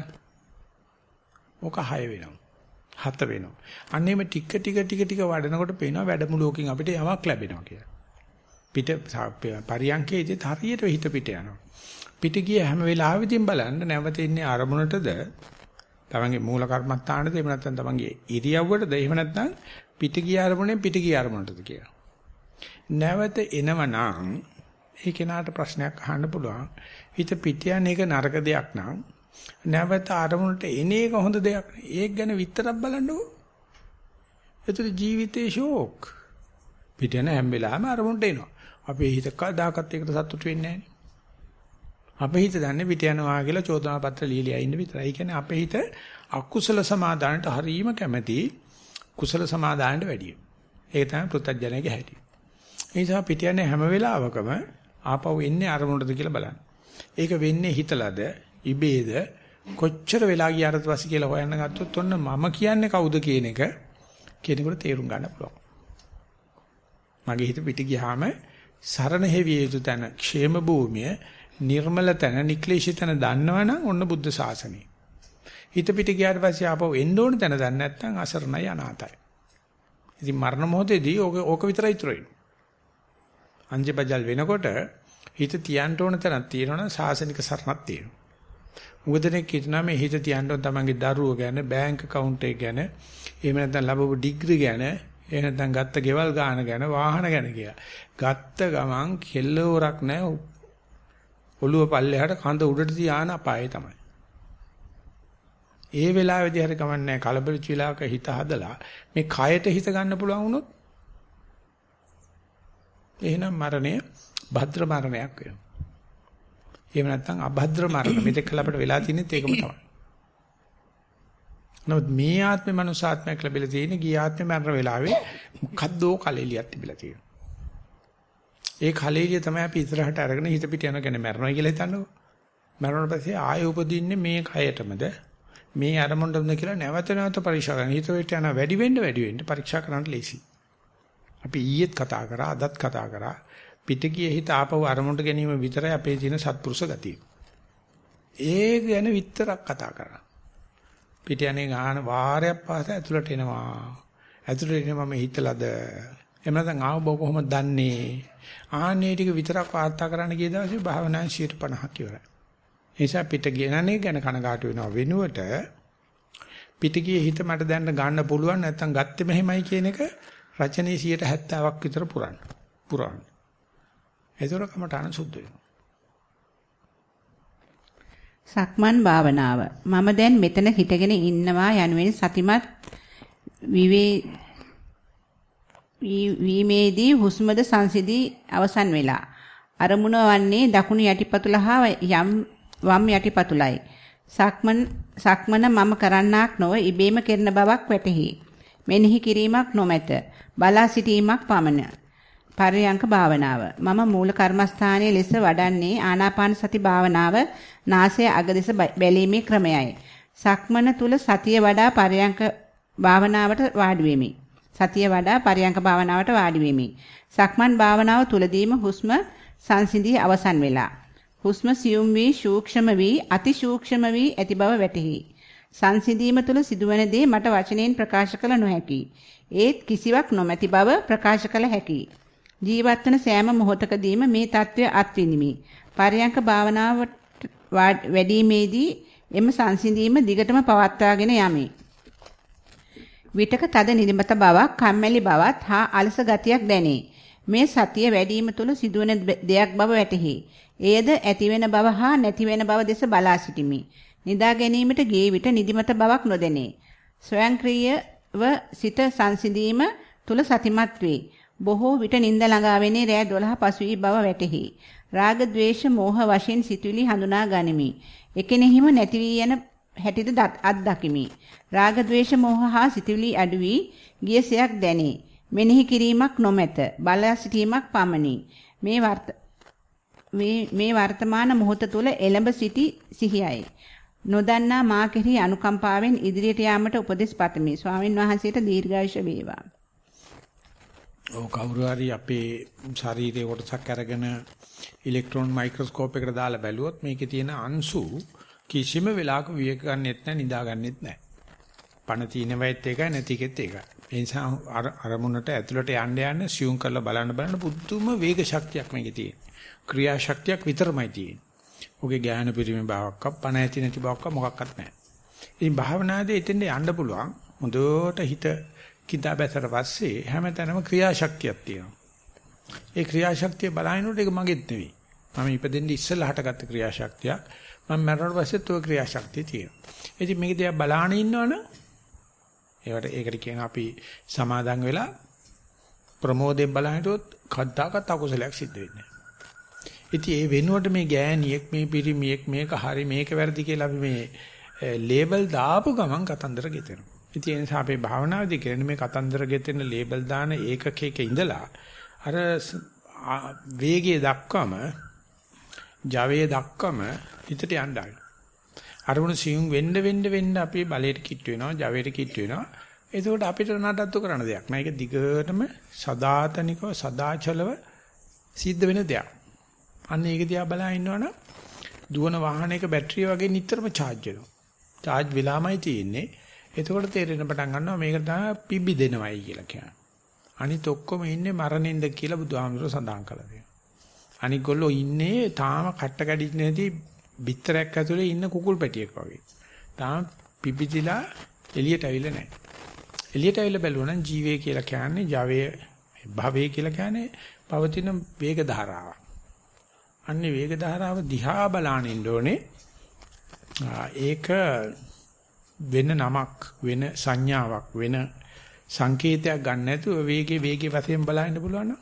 ඕක 6 වෙනවා. 7 වෙනවා. අන්නේම ටික ටික ටික ටික වඩනකොට පේනවා වැඩමුළුවකින් අපිට යමක් ලැබෙනවා කියලා. පිට පරියන්කේදී හරියට හිත පිට යනවා. පිට ගිය හැම වෙලාවෙදීම බලන්න නැවත ඉන්නේ අරමුණටද තමන්ගේ මූල කර්මස්ථානද එහෙම නැත්නම් තමන්ගේ ඉරියව්වටද එහෙම නැත්නම් පිට ගිය අරමුණෙන් පිට ගිය අරමුණටද කියලා. නැවත එනවනම් ඒ කෙනාට ප්‍රශ්නයක් අහන්න පුළුවන්. හිත පිට යන එක නරක දෙයක් නම් නැවත අරමුණට එන එක හොඳ දෙයක්. ඒක ගැන විතරක් බලන්නකෝ. ඒතර ජීවිතේ ෂෝක්. පිට යන හැම වෙලාවෙම අරමුණට එනවා. අපේ හිත කවදාකවත් ඒකට සතුටු වෙන්නේ නැහැ. අපේ හිත දන්නේ පිට යනවා කියලා චෝදනා පත්‍ර ලියලියා ඉන්න විතරයි. ඒ කියන්නේ අපේ හිත අකුසල සමාදානට හරීම කැමැති කුසල සමාදානට වැඩිය. ඒක තමයි පෘථග්ජනයේ හැටි. ඒ නිසා පිට යන්නේ හැම වෙලාවකම ආපහු එන්නේ අරමුණටද කියලා බලන්න. ඒක වෙන්නේ හිතලද, ඉබේද, කොච්චර වෙලා ගියාට පස්සේ කියලා හොයන්න ගත්තොත් ඔන්න මම කියන්නේ කවුද කියන එක කෙනෙකුට තේරුම් ගන්න පුළුවන්. මගේ හිත පිට ගියාම සරණ හේවිය යුතු තැන, ക്ഷേම භූමිය නිර්මල තැන, නික්ලේශී තැන දන්නවනම් ඔන්න බුද්ධ ශාසනය. හිත පිට ගියාට පස්සේ ආපහු එන්න ඕන තැන දන්නේ නැත්නම් අසරණයි අනාතයි. ඉතින් මරණ මොහොතේදී ඕක ඕක විතරයි ඉතුරු වෙන්නේ. අංජබජල් වෙනකොට හිත තියන්න ඕන තැනක් තියෙනවනම් ශාසනික සරණක් තියෙනවා. මුගදෙනෙක් කියනවා මේ හිත තියන්න ඕන තමන්ගේ දරුවෝ ගැන, බැංක් account එක ගැන, එහෙම නැත්නම් ලැබපු ඩිග්‍රී ගැන, එහෙම නැත්නම් ගත්ත ගෙවල් ගාන ගැන, වාහන ගැන කියලා. ගත්ත ගමන් කෙල්ලෝරක් නැහැ ඔළුව පල්ලෙහාට කඳ උඩට තියාන අපායේ තමයි. ඒ වෙලාවේදී හරි කමන්නේ කලබලච විලාක හිත හදලා මේ කයට හිත ගන්න පුළුවන් වුණොත් එහෙනම් මරණය භද්‍ර මරණයක් වෙනවා. එහෙම නැත්නම් අභද්‍ර මරණ මෙතෙක් කල අපිට වෙලා තියෙනෙත් ඒකම තමයි. නමුත් මේ ආත්මේ මනුසාත්මයක් ලැබිලා තියෙන ගිය ආත්මේ මරණ වෙලාවේ මොකද්දෝ කලෙලියක් තිබිලා තියෙනවා. ඒ කලෙලිය තමයි අපි ඉස්සරහට අරගෙන හිත පිට යන ගැන මරනවා කියලා හිතන්නකෝ. මරණ පස්සේ ආයෙ උපදින්නේ මේ කයටමද මේ අරමුණටමද කියලා නැවත නැවත පරීක්ෂා කරන. හිත වෙට යන වැඩි වෙන්න වැඩි වෙන්න පරීක්ෂා කරන්න ලේසි. අපි ඊයේත් කතා කරා අදත් කතා කරා පිටකීය හිත ආපහු අරමුණට ගැනීම විතරයි අපේ තියෙන සත්පුරුෂ ගතිය. ඒ ගැන විතරක් කතා කරා. පිට යන්නේ ගාන වාරයක් පාසා ඇතුළට එනවා. ඇතුළට එන්නේ මම හිතලාද එහෙම නැත්නම් ආව බෝ කොහොමද දන්නේ? ආන්නේ ටික විතරක් වාර්තා කරන්න ගිය දවසේ භාවනා 50ක් ඉවරයි. ඒ නිසා පිට ගියනනේ ගැන කනගාටු වෙනවා වෙනුවට පිට ගියේ හිත මට දැන් ගන්න පුළුවන් නැත්නම් ගත්තේ මෙහෙමයි කියන එක රචනයේ 70ක් විතර පුරන්න. පුරන්න. ඒතර කමටහන සුද්ධ වෙනවා. සක්මන් භාවනාව. මම දැන් මෙතන හිටගෙන ඉන්නවා යනුවෙන් සතිමත් විවේ වීමේදී හුස්මද සංසිදී අවසන් වෙලා. අරමුණ වන්නේ දකුණු යටිපතුල හා යම් වම් යටිපතුලයි. සක්මන් සක්මන මම කරන්නාක් නොව ඉබේම කෙරෙන බවක් වැටහි. මෙනෙහි කිරීමක් නොමැත. බලා සිටීමක් පමණ. පරයන්ක භාවනාව මම මූල කර්මස්ථානයේ ලෙස වඩන්නේ ආනාපාන සති භාවනාව නාසය අග දෙස බැලීමේ ක්‍රමයයි සක්මන තුල සතිය වඩා පරයන්ක භාවනාවට වාඩි වෙමි සතිය වඩා පරයන්ක භාවනාවට වාඩි වෙමි. සක්මන් භාවනාව තුලදීම හුස්ම සංසිඳී අවසන් වෙලා. හුස්ම සියුම් වී සූක්ෂම වී අතිසූක්ෂම වී ඇති බව වැටහි. සංසිඳීම තුල සිදුවන දේ මට වචනයෙන් ප්‍රකාශ කළ නොහැකි. ඒත් කිසිවක් නොමැති බව ප්‍රකාශ කළ හැකි. ජීවත් වන සෑම මොහොතකදීම මේ తත්වය අත්විඳිමි. පරයන්ක භාවනාවට වැඩිීමේදී එම සංසිඳීම දිගටම පවත්වාගෙන යමි. විටක තද නිදිමත බවක්, කම්මැලි බවක් හා අලස ගතියක් දැනේ. මේ සතිය වැඩිම තුල සිදුවන දෙයක් බව වැටහි. එයද ඇතිවෙන බව හා නැතිවෙන බව දෙස බලා සිටිමි. නිදා ගැනීමට ගිය විට නිදිමත බවක් නොදැනේ. ස්වයංක්‍රීයව සිත සංසිඳීම තුල සතිමත් වේ. බොහෝ විට නිින්ද ළඟාවෙන්නේ රෑ 12 පසුවී බව වැටහි. රාග ద్వේෂ මෝහ වශයෙන් සිතුවිලි හඳුනා ගනිමි. එකිනෙහිම නැති වී යන හැටිද අත් දකිමි. රාග ద్వේෂ මෝහ හා සිතුවිලි අඩු වී ගියසයක් දැනේ. මෙනෙහි කිරීමක් නොමැත. බලා සිටීමක් පමණි. මේ මේ වර්තමාන මොහොත තුල එළඹ සිටි සිහියයි. නොදන්නා මා කෙරෙහි අනුකම්පාවෙන් ඉදිරියට යාමට උපදෙස් පතමි. ස්වාමින් වහන්සේට දීර්ඝායුෂ වේවා. ඔව් කවුරු හරි අපේ ශරීරයේ කොටසක් අරගෙන ඉලෙක්ට්‍රෝන මයික්‍රොස්කෝප් එකකට දාලා බැලුවොත් මේකේ තියෙන අංශු කිසිම වෙලාවක විවේක ගන්නෙත් නැහැ නිදා ගන්නෙත් නැහැ. පණ තිනවෙත් එකයි නැතිකෙත් එකයි. ඒ නිසා අරමුණට ඇතුළට යන්න යන්න සියුම් කරලා බලන්න බලන්න පුදුම වේග ශක්තියක් මේකේ තියෙන. ක්‍රියා ශක්තියක් විතරමයි තියෙන්නේ. ඔගේ ඥාන පිරිමි බවක් පණ ඇති නැති බවක් මොකක්වත් නැහැ. ඉතින් භාවනාදී එතෙන්ට යන්න පුළුවන්. හොඳට හිත කිදා බැසට පස්සේ හැමතැනම ක්‍රියාශක්තියක් තියෙනවා. ඒ ක්‍රියාශක්තිය බලහිනකොට ඒක මගෙත් නෙවෙයි. මම ඉපදෙන්න ඉස්සෙල්ලා හටගත්ත ක්‍රියාශක්තියක්. මම මරණයට පස්සෙත් ওই ක්‍රියාශක්තිය තියෙනවා. ඉතින් මේක දිහා බලාගෙන ඉන්නවනේ ඒවට ඒකට කියන අපි සමාදන් වෙලා ප්‍රමෝදයෙන් බලහිටුවොත් කද්දාකත් අකුසලයක් සිද්ධ වෙන්නේ. ඉතින් ඒ වෙනුවට මේ ගෑණියෙක් මේ පිරිමියෙක් මේක හරි මේක වැරදි කියලා අපි මේ ලේබල් දාපු ගමන් කතන්දර ගෙතෙනවා. ඉතින් ඒ නිසා අපේ භාවනාවේදී කියන්නේ මේ කතන්දර ගෙතෙන ලේබල් දාන ඒකකයක ඉඳලා අර වේගය දක්වම ජවයේ දක්වම හිතට යන්නයි. අරමුණ සියුම් වෙන්න වෙන්න වෙන්න අපේ බලයට කිට් වෙනවා, ජවයට කිට් වෙනවා. එතකොට අපිට නඩත්තු කරන්න දෙයක් නෑ. ඒක දිගටම සදාතනිකව සදාචලව සිද්ධ වෙන දෙයක්. අන්න ඒක දිහා බලා ඉන්නවනම් දුවන වාහනයක බැටරිය වගේ නිතරම charge වෙනවා. charge වෙලාමයි තියෙන්නේ. එතකොට තේරෙන පටන් ගන්නවා මේක තමයි පිබි දෙනවයි කියලා කියන්නේ. අනිත් ඔක්කොම ඉන්නේ මරණින්ද කියලා බුදුහාමුදුරුවෝ සඳහන් කළා තියෙනවා. අනිත් ගොල්ලෝ ඉන්නේ තාම කට්ට කැඩිච්ච නැති බිත්තරයක් ඇතුලේ ඉන්න කුකුල් පැටියෙක් වගේ. තාම පිපිදිලා එළියට ඇවිල්ලා නැහැ. එළියට ඇවිල්ලා බැලුවා නම් ජීවය කියලා කියන්නේ ජවය භවය කියලා කියන්නේ පවතින වේග ධාරාවක්. අන්නේ වේග ධාරාව දිහා බලාන ඉන්න ඕනේ. ඒක වෙන නමක් වෙන සංඥාවක් වෙන සංකේතයක් ගන්න නැතුව වේගේ වේගේ වශයෙන් බලන්න පුළුවන් නම්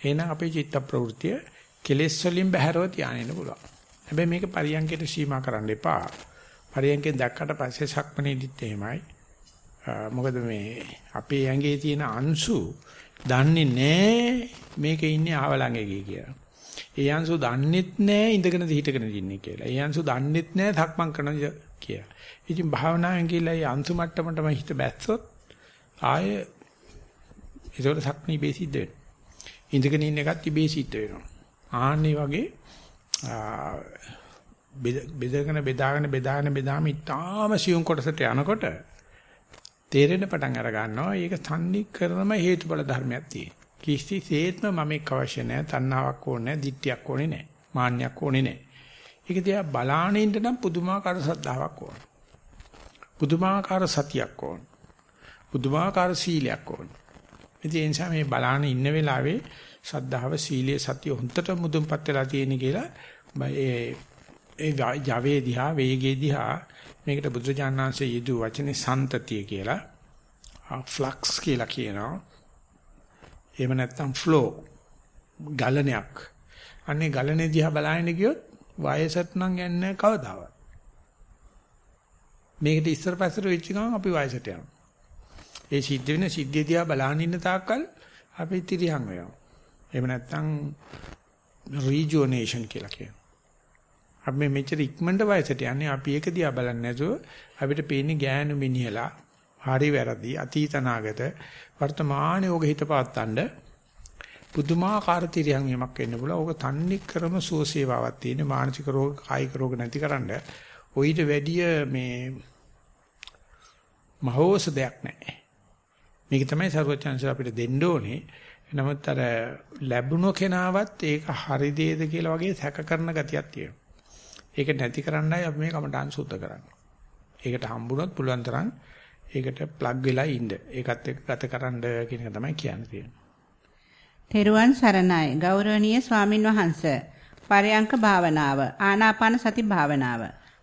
එහෙනම් අපේ චිත්ත ප්‍රවෘත්තිය කෙලෙස් වලින් බැහැරව තියාගෙන පුළුවන්. හැබැයි මේක පරියන්කයට සීමා කරන්න එපා. පරියන්කෙන් දැක්කට පස්සේ සක්මනේදිත් එහෙමයි. මොකද මේ අපේ ඇඟේ තියෙන අංශු දන්නේ නැහැ මේකේ ඉන්නේ ආවලංගේ කියලා. ඒ අංශු දන්නෙත් නැහැ ඉඳගෙන හිටගෙන ඉන්නේ කියලා. ඒ අංශු දන්නෙත් නැහැ ධක්මං කරන කියලා. ඉතින් භාවනාවෙන් කියලා ඒ අංශු මට්ටමටම හිත බැස්සොත් ආය ඒකට සක්මී බේසිද්ද වෙනවා. ඉඳගෙන ඉන්න එකත් ඉබේ සිද්ධ වෙනවා. ආන්නේ වගේ බෙදගෙන බෙදාගෙන බෙදාගෙන බෙදාම ඉතාම සියුම් කොටසට යනකොට තේරෙන පටන් අර ගන්නවා ඒක තන්නේ කරනම හේතුඵල ධර්මයක් තියෙන. කිසිසේත්ම මම එක් අවශ්‍ය නැහැ, තණ්හාවක් ඕනේ නැහැ, දිට්ඨියක් ඕනේ නැහැ, මාන්නයක් ඕනේ නැහැ. ඒක දිහා බලාගෙන ඉන්න නම් පුදුමාකාර සද්ධාාවක් ඕන. පුදුමාකාර සතියක් ඕන. පුදුමාකාර සීලයක් ඕන. ඉතින් ඒ නිසා මේ බලාගෙන ඉන්න වෙලාවේ ශ්‍රද්ධාව සීලයේ සතිය හොන්තට මුදුන්පත් වෙලා තියෙන කියලා ඒ ඒ ජවේ දිහා වේගේ දිහා මේකට බුදුජානනාංශයේ යෙදු වචනේ සන්තතිය කියලා ෆ්ලක්ස් කියලා කියනවා එහෙම නැත්නම් ෆ්ලෝ ගලණයක් අන්නේ ගලණේ දිහා බලන්න ගියොත් වයසට නම් යන්නේ කවදාවත්. මේකට ඉස්සර පස්සට වෙච්ච ගමන් අපි වයසට යනවා. ඒ සිද්ධ වෙන සිද්ධිය දිහා බලන් ඉන්න තාක්කල් අපි තිරියන් වෙනවා. එහෙම නැත්නම් රීජුවනේෂන් කියලා කියනවා. අපි මේ මෙච්චර ඉක්මනට වයසට යන්නේ අපි ඒක දිහා බලන්නේ නැතුව අපිට පේන්නේ ගෑනු මිනිහලා හරි වැරදි අතීත නාගත වර්තමානයේ ඔබ හිත පාත්තන්න පුදුමාකාර තිරියන් වීමක් වෙන්න පුළුවන්. ඕක තන්නේ ක්‍රම සුවසේවාවක් තියෙන මානසික රෝග කායික රෝග නැතිකරන්න ඔయిత වැඩිය මේ මහෝසදයක් නැහැ. මේක තමයි සරුවචන්ස අපිට දෙන්න ඕනේ. නමුත් අර ලැබුණු කෙනාවත් ඒක හරි දේද කියලා වගේ සැක කරන ගතියක් තියෙනවා. ඒක නැති කරන්නයි අපි මේ කමටහන් සුද්ධ කරන්නේ. ඒකට හම්බුනොත් පුළුවන් තරම් ඒකට ප්ලග් වෙලා ඉන්න. ඒකත් එක්ක ගත කරන්න කියන එක තමයි කියන්නේ. තෙරුවන් සරණයි ගෞරවනීය ස්වාමින් වහන්සේ. පරයන්ක භාවනාව ආනාපාන සති භාවනාව.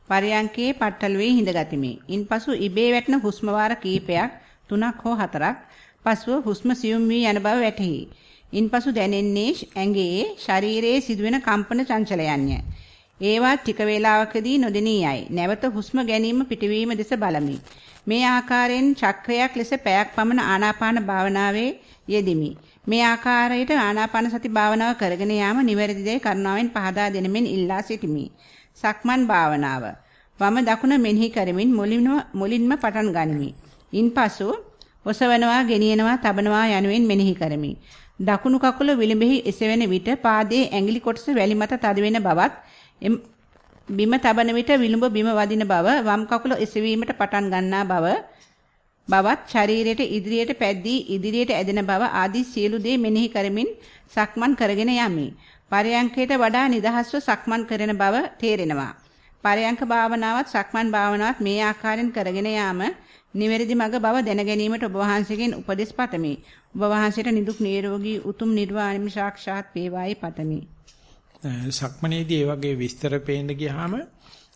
පරයන්කේ පట్టල වේ හිඳගතිමි. ඉන්පසු ඉබේ වැටෙන හුස්ම වාර කීපයක් තුනක් හෝ හතරක් පසුව හුස්ම සියුම් වී යන බව වැටහි. ඉන්පසු දැනෙන්නේ ඇඟේ ශරීරයේ සිදුවෙන කම්පන චංචලයන්ය. ඒවා ටික වේලාවකදී නොදෙනී යයි. නැවත හුස්ම ගැනීම පිටවීම දෙස බලමි. මේ ආකාරයෙන් චක්‍රයක් ලෙස පැයක් පමණ ආනාපාන භාවනාවේ යෙදිමි. මේ ආකාරයට ආනාපාන සති භාවනාව කරගෙන යාම නිවැරදිදයි කරුණාවෙන් පහදා දෙනමින් ඉල්ලා සිටිමි. සක්මන් භාවනාව. වම දකුණ මෙනෙහි කරමින් මුලින්ම මුලින්ම පටන් ගනිමි. ඉන්පසු ඔසවනවා, ගෙනියනවා, තබනවා යනුවෙන් මෙනෙහි කරමි. දකුණු කකුල විලුඹෙහි එසවෙන විට පාදයේ ඇඟිලි කොටස වැලි මත තද වෙන බවත් බිම තබන විට විලුඹ බිම වදින බව වම් කකුල එසවීමට පටන් ගන්නා බව බවත් ශරීරයට ඉදිරියට පැද්දී ඉදිරියට ඇදෙන බව ආදී සියලු දේ මෙනෙහි කරමින් සක්මන් කරගෙන යමි. පරයන්කයට වඩා නිදහස්ව සක්මන් කරන බව තේරෙනවා. පරයන්ක භාවනාවත් සක්මන් භාවනාවත් මේ ආකාරයෙන් කරගෙන යාම නිවැරදි මඟ බව දැන ගැනීමට ඔබ වහන්සේගෙන් උපදෙස් පතමි. ඔබ වහන්සේට නිදුක් නිරෝගී උතුම් නිර්වාණය සාක්ෂාත් වේවායි පතමි. සක්මනේදී ඒ වගේ විස්තර පේන්න ගියාම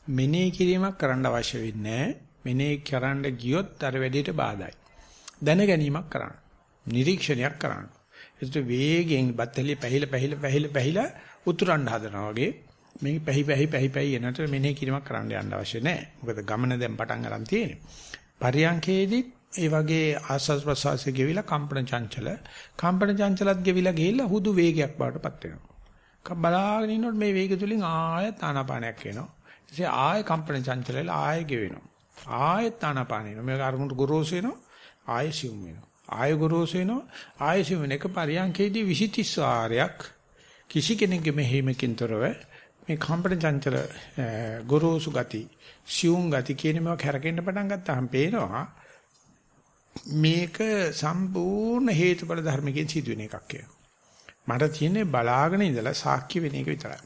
මෙනෙහි කිරීමක් කරන්න අවශ්‍ය වෙන්නේ මෙනෙහි කරන්න ගියොත් අර වැඩේට බාධායි. දැන ගැනීමක් කරන්න. නිරීක්ෂණයක් කරන්න. ඒකට වේගෙන් බත්තලිය පැහිල පැහිල පැහිල පැහිල උතුරන්න හදනවා වගේ මේ පැහි පැහි පැහි පැහි එනතර මෙනෙහි කිරීමක් කරන්න යන්න අවශ්‍ය නැහැ. මොකද ගමන දැන් පටන් ගන්න තියෙන්නේ. පරියංකේදී ඒ වගේ ආස්වාස් ප්‍රසවාසයේ ගෙවිලා කම්පන චංචල කම්පන චංචලත් ගෙවිලා ගිහිල්ලා හුදු වේගයක් බවටපත් වෙනවා. බලාගෙන ඉන්නකොට මේ වේගය තුලින් ආයත් ආනාපානයක් එනවා. ඊටසේ ආය කම්පන චංචලල ආය ගෙවෙනවා. ආයත් ආනාපාන එනවා. මේක අරමුණට ගොරෝසු වෙනවා. ආය සිුම් වෙනවා. ආය ගොරෝසු වෙනවා. ආය සිුම් වෙන එක පරියන්කේදී 20 වාරයක් කිසි කෙනෙකුගේ මෙහෙමකින් තොරව මේ කම්පන චංචල ගොරෝසු ගති, සිුම් ගති කියන මේවා කරකෙන්න පටන් ගත්තාම පේනවා මේක සම්පූර්ණ හේතුඵල ධර්මකින් සිදුවෙන එකක් කියලා. මට තියෙන්නේ බලාගෙන ඉඳලා සාක්ෂි වෙන එක විතරයි.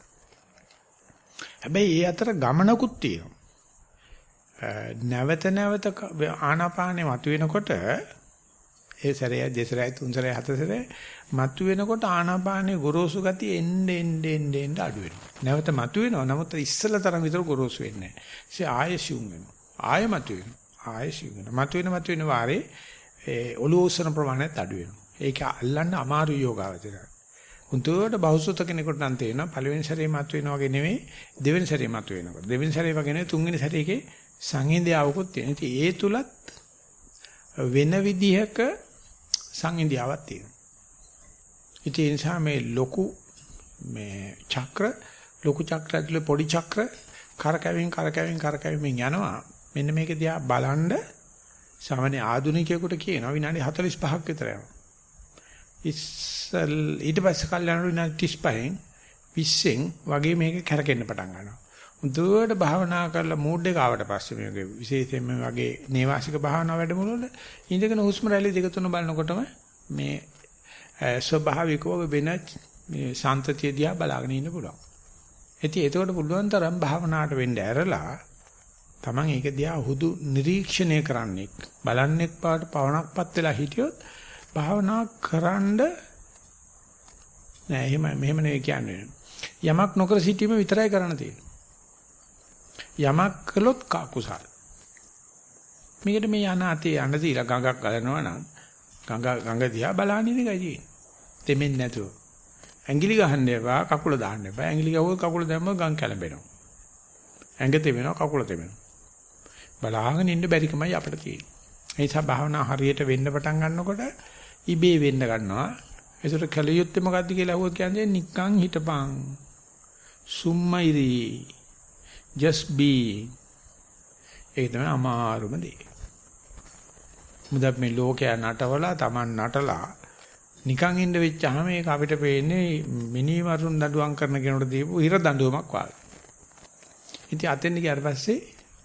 හැබැයි ඒ අතර ගමනකුත් තියෙනවා. නැවත නැවත ආනාපානෙ මතුවෙනකොට ඒ සැරේ දෙසරයි තුන්සරයි හතරසරයි මතුවෙනකොට ආනාපානේ ගොරෝසු ගතිය එන්න එන්න එන්න එන්න අඩු වෙනවා. නැවත මතුවෙනවා. නමුත් ඉස්සල තරම් විතර ගොරෝසු වෙන්නේ නැහැ. ඒ ආයෙ සිුම් වෙනවා. ආයෙ මතුවෙනවා. ආයෙ සිුම් වෙනවා. මතුවෙන මතුවෙන වාරේ ඒ ඔලුව උස්සන ප්‍රමාණයත් අඩු වෙනවා. ඒක අල්ලන්න අමාරු යෝගාවචරය. හුදුවට බහුසුත කෙනෙකුට නම් තේරෙනවා පළවෙනි සැරේ මත වෙනවා වගේ නෙවෙයි දෙවෙනි සැරේ මත වෙනකොට. දෙවෙනි සැරේ වගේ නෙවෙයි තුන්වෙනි සැරේකේ සංහිඳියාවකුත් තියෙන. ඉතින් ඒ තුලත් වෙන විදිහක සංහිඳියාවක් තියෙනවා. ඉතින් ඒ නිසා මේ ලොකු මේ චක්‍ර ලොකු චක්‍ර ඇතුලේ පොඩි චක්‍ර කරකැවින් කරකැවින් කරකැවින් යනවා. මෙන්න මේක දිහා බලනද සාමාන්‍ය ආධුනිකයෙකුට කියනවා විනාඩි 45ක් විතර යනවා. ඉස්සල් ඊට පස්සේ කල්යනා විනාඩි 35න් 20න් වගේ මේක කැරකෙන්න පටන් ගන්නවා. මුදුවට භාවනා කරලා මූඩ් එක ආවට පස්සේ මේක විශේෂයෙන්ම වගේ නේවාසික භාවනා වැඩමුළු වල ඉඳගෙන හුස්ම රැලි දෙක තුන බලනකොටම මේ ස්වභාවිකව වෙන මේ සාන්තතිය දිහා බලාගෙන ඉන්න පුළුවන්. ඉතින් ඒකට පුළුවන් තරම් භාවනාවට වෙන්න ඇරලා Taman ඒක දිහා හුදු නිරීක්ෂණය කරන්නෙක් බලන්නෙක් පාට පවණක්පත් වෙලා හිටියොත් භාවනා කරන්ඩ නෑ එහෙම මෙහෙම නෙවෙයි කියන්නේ. යමක් නොකර සිටීම විතරයි කරන්න තියෙන්නේ. යමක් කළොත් කුසල. මේකට මේ අනාතේ යන්න දීලා ගඟක් ගලනවා නම් ගඟ ගඟ දිහා බලන්න ඉන්නේ ගයි තියෙන්නේ. දෙමින් නැතුව. ඇඟිලි ගහන්න එපා කකුල දාන්න එපා. ඇඟිලි ගහුවොත් කකුල දැම්ම ගම් කැළඹෙනවා. ඇඟ තෙමෙනවා කකුල තෙමෙනවා. බලාගෙන ඉන්න බැරිකමයි අපිට තියෙන්නේ. ඒ නිසා භාවනා හරියට වෙන්න පටන් ගන්නකොට ඉබේ වෙන්න ගන්නවා. ඒසට කලියුත්තේ මොකද්ද කියලා අහුවොත් කියන්නේ නිකන් හිටපන්. සුම්මයිරි. Just be. ඒක තමයි අමාරුම දේ. මුදත් මේ ලෝකයා නටවලා Taman නටලා නිකන් ඉන්න වෙච්චාම ඒක අපිට පේන්නේ මිනි මරුන් දඬුවම් කරන කෙනෙකුට දීපු හිර දඬුවමක් වගේ. ඉතින් අතෙන් ගියාට පස්සේ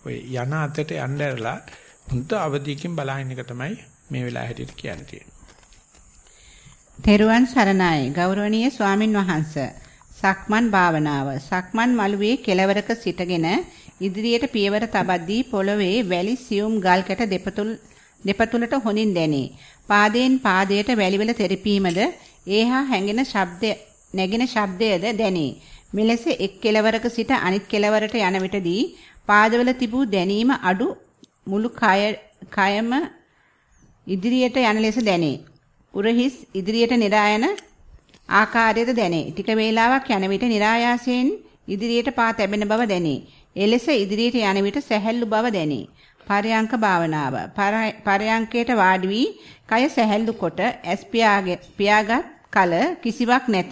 ඔය යන අතට යන්න ඇරලා හුඳ අවදියකින් බලහින්න එක තමයි මේ වෙලාව හැටියට කියන්න තියෙන්නේ. තෙරුවන් සරණයි ගෞරවනීය ස්වාමින් වහන්ස සක්මන් භාවනාව. සක්මන් මළුවේ කෙළවරක සිටගෙන ඉදිරියට පියවර තබද්දී පොළවේ වැලි සියුම් ගල් කැට දෙපතුල් දෙපතුලට හොඳින් දැනේ. පාදයෙන් පාදයට වැලිවල තෙරපීමද ඒහා හැඟෙන ශබ්ද නැගෙන ශබ්දයද දැනේ. මෙලෙස එක් කෙළවරක සිට අනිත් කෙළවරට යන විටදී පාදවල තිබූ දැනීම අඩු මුළු කයම ඉදිරියට යන ලෙස දැනේ. උරහිස් ඉදිරියට નિરાයන ආකාරයද දැනේ. ටික වේලාවක් යන විට નિરાයාසයෙන් ඉදිරියට පා තැබෙන බව දැනේ. එලෙස ඉදිරියට යන විට සැහැල්ලු බව දැනේ. පරයන්ක භාවනාව. පරයන්කයට වාඩි වී කය සැහැල්ලු කොට ඇස් පියාගත් කල කිසිවක් නැත.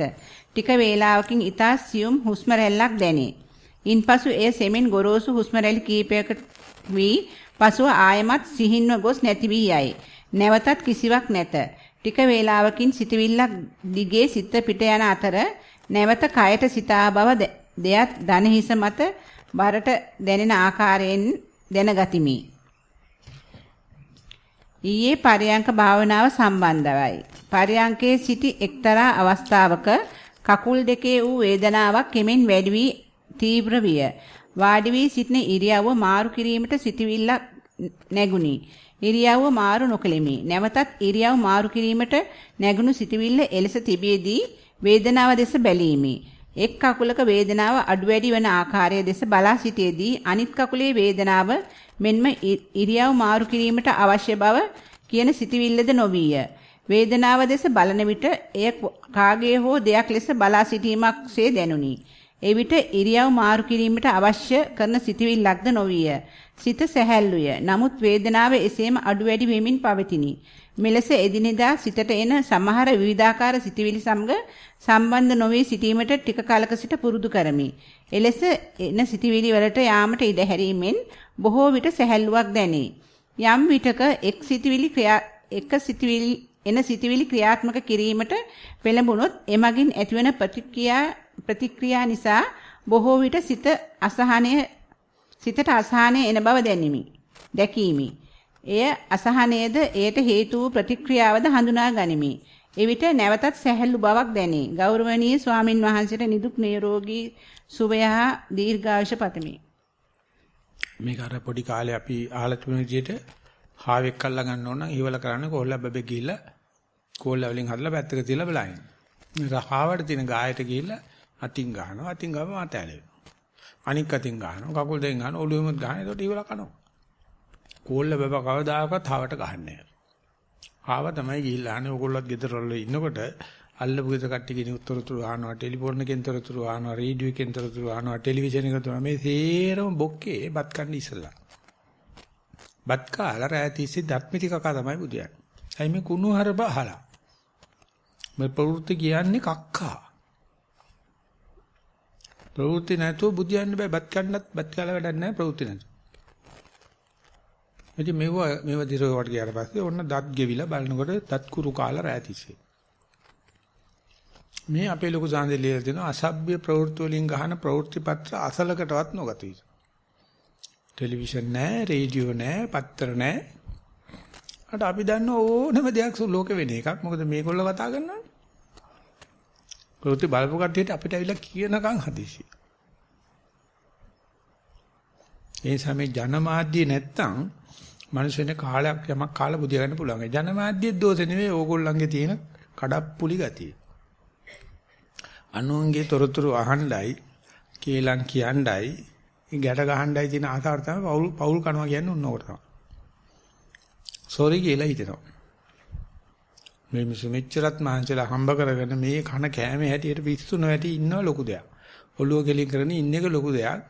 ටික වේලාවකින් ඊතා සියුම් හුස්ම රැල්ලක් දැනේ. ඉන්පසු එය සෙමින් ගොරෝසු හුස්ම රැලි කීපයකට වී පසුව ආයමත් සිහින්ව ගොස් නැති වී යයි. නැවතත් කිසිවක් නැත. ටික වේලාවකින් සිතවිල්ලක් දිගේ සිත පිට යන අතර නැවත කයට සිතා බව දෙයත් දන හිස මත බරට දැනෙන ආකාරයෙන් දැනගතිමි. ඊයේ පරයන්ක භාවනාව සම්බන්ධවයි. පරයන්කේ සිටි එක්තරා අවස්ථාවක කකුල් දෙකේ වූ වේදනාවක් කෙමෙන් වැඩි වී තීව්‍ර විය. වාඩි වී සිටින ඉරියව්ව මාරු කිරීමට සිටවිල්ලක් නැගුණි. ඉරියව්ව මාරු නොකෙලිමි. නැවතත් ඉරියව් මාරු කිරීමට නැගුණු සිටවිල්ල එලෙස තිබියදී වේදනාව දෙස බැලීමි. එක් කකුලක වේදනාව අඩු වැඩි වන ආකාරය දෙස බලා සිටියේදී අනිත් කකුලේ වේදනාව මෙන්ම ඉරියව් මාරු කිරීමට අවශ්‍ය බව කියන සිටවිල්ලද නොවිය. වේදනාව දෙස බලන විට එය කාගේ හෝ දෙයක් ලෙස බලා සිටීමක්සේ දැනුනි. එවිට ඉරියව් මාරු කිරීමට අවශ්‍ය කරන සිටවිල්ලක්ද නොවිය. සිත සැහැල්ලුය. නමුත් වේදනාව එසේම අඩු වැඩි වෙමින් පවතිනි. මෙලෙස එදිනෙදා සිතට එන සමහර විවිධාකාර සිටවිලි සමග සම්බන්ධ නොවී සිටීමට ටික කාලක සිට පුරුදු කරමි. එලෙස එන සිටවිලි වලට යාමට ඉඩ හැරීමෙන් බොහෝ විට සැහැල්ලුවක් දැනේ. යම් විටක එක් සිටවිලි ක්‍රියා එක සිටවිලි එන සිටවිලි ක්‍රියාත්මක කිරීමට පෙළඹුණොත් එමගින් ඇතිවන ප්‍රතික්‍රියා ප්‍රතික්‍රියා නිසා බොහෝ විට සිත අසහනය සිතට අසහනය එන බව දැනිමි. දැකීමි. එය අසහනයේද එයට හේතු වූ ප්‍රතික්‍රියාවද හඳුනා ගනිමි. එවිට නැවතත් සැහැල්ලු බවක් දැනේ. ගෞරවනීය ස්වාමින් වහන්සේට නිදුක් නිරෝගී සුවය හා දීර්ඝායුෂ පතමි. මේක අර පොඩි කාලේ අපි අහලා තිබුණ විදිහට හාවෙක් අල්ලා ගන්න ඕන නම් ඊවල කරන්නේ කොල්ල බබේ ගිහිල්ලා කොල්ල වලින් හදලා පැත්තක තියලා බලائیں. මේක හාවට තියෙන ගායට ගිහිල්ලා අතින් ගන්නවා අතින් ගම මත ඇලෙනවා. අනික් අතින් ගන්නවා කකුල් දෙකෙන් ගන්නවා ඔළුවෙමුත් ගන්න. ඒකට ඊවල කනවා. කොල්ල බබ කවදාකවත් හාවට ගහන්නේ නැහැ. හාව තමයි ගිහිල්ලා අනේ ඕගොල්ලොත් ගෙදර වල ඉන්නකොට අල්ලපු ගෙදර කට්ටිය කෙනෙක් උත්තරතුරු අහනවා ටෙලිෆෝන් එකෙන් උත්තරතුරු අහනවා රේඩියෝ එකෙන් උත්තරතුරු අහනවා ටෙලිවිෂන් එකෙන් උත්තරතුරු මේ සේරම බොක්කේ බත් කන්න ඉස්සලා. බත් කාලා රැය තිස්සේ ධර්මිති කකා තමයි බුදියන්නේ. ඇයි මේ කුණු හරබ අහලා. මේ ප්‍රවෘත්ති කියන්නේ කක්කා. ප්‍රවෘත්ති නැතුව බුදියන්න බෑ බත් කන්නත් බත් කාලා වැඩක් නැහැ ප්‍රවෘත්ති නැතුව. ඉතින් මේව මේව දිරවට ගියාට පස්සේ ඔන්න දත් ගෙවිලා බලනකොට දත් කුරු කාලා රැය තිස්සේ. මේ අපේ ලොකු සාන්දේ ලියලා දෙනවා අසභ්‍ය ප්‍රවෘත්ති වලින් ගහන ප්‍රවෘත්ති පත්‍ර අසලකටවත් නොගත යුතු. ටෙලිවිෂන් නැහැ, රේඩියෝ නැහැ, පත්තර නැහැ. අට අපි දන්න ඕනම දෙයක් ලෝකෙ වෙන එකක්. මොකද මේගොල්ලෝ කතා කරනවානේ. ප්‍රවෘත්ති බලපු කට්ටියට අපිට ඇවිල්ලා කියනකම් හදිසි. ඒ සමේ ජනමාධ්‍ය නැත්තම් මිනිස්සුනේ කාලයක් යමක් කාලා බුදිය ගන්න පුළුවන්. ඒ ජනමාධ්‍යයේ දෝෂ නෙවෙයි ඕගොල්ලන්ගේ තියෙන කඩප්පුලි ගතිය. අනුන්ගේ තොරතුරු අහණ්ඩයි, කේලම් කියණ්ඩයි, ගැට ගහණ්ඩයි තියෙන ආසාව තමයි පෞල් පෞල් කනවා කියන්නේ උන්නෝකට තමයි. සෝරි කියලා හිතෙනවා. මේ මිසු මෙච්චරත් මහන්සිලා හම්බ කරගෙන මේ කන කෑමේ හැටියට පිස්සු නොඇටි ඉන්නව ලොකු දෙයක්. ඔළුව කෙලින් කරගෙන ඉන්න එක ලොකු දෙයක්.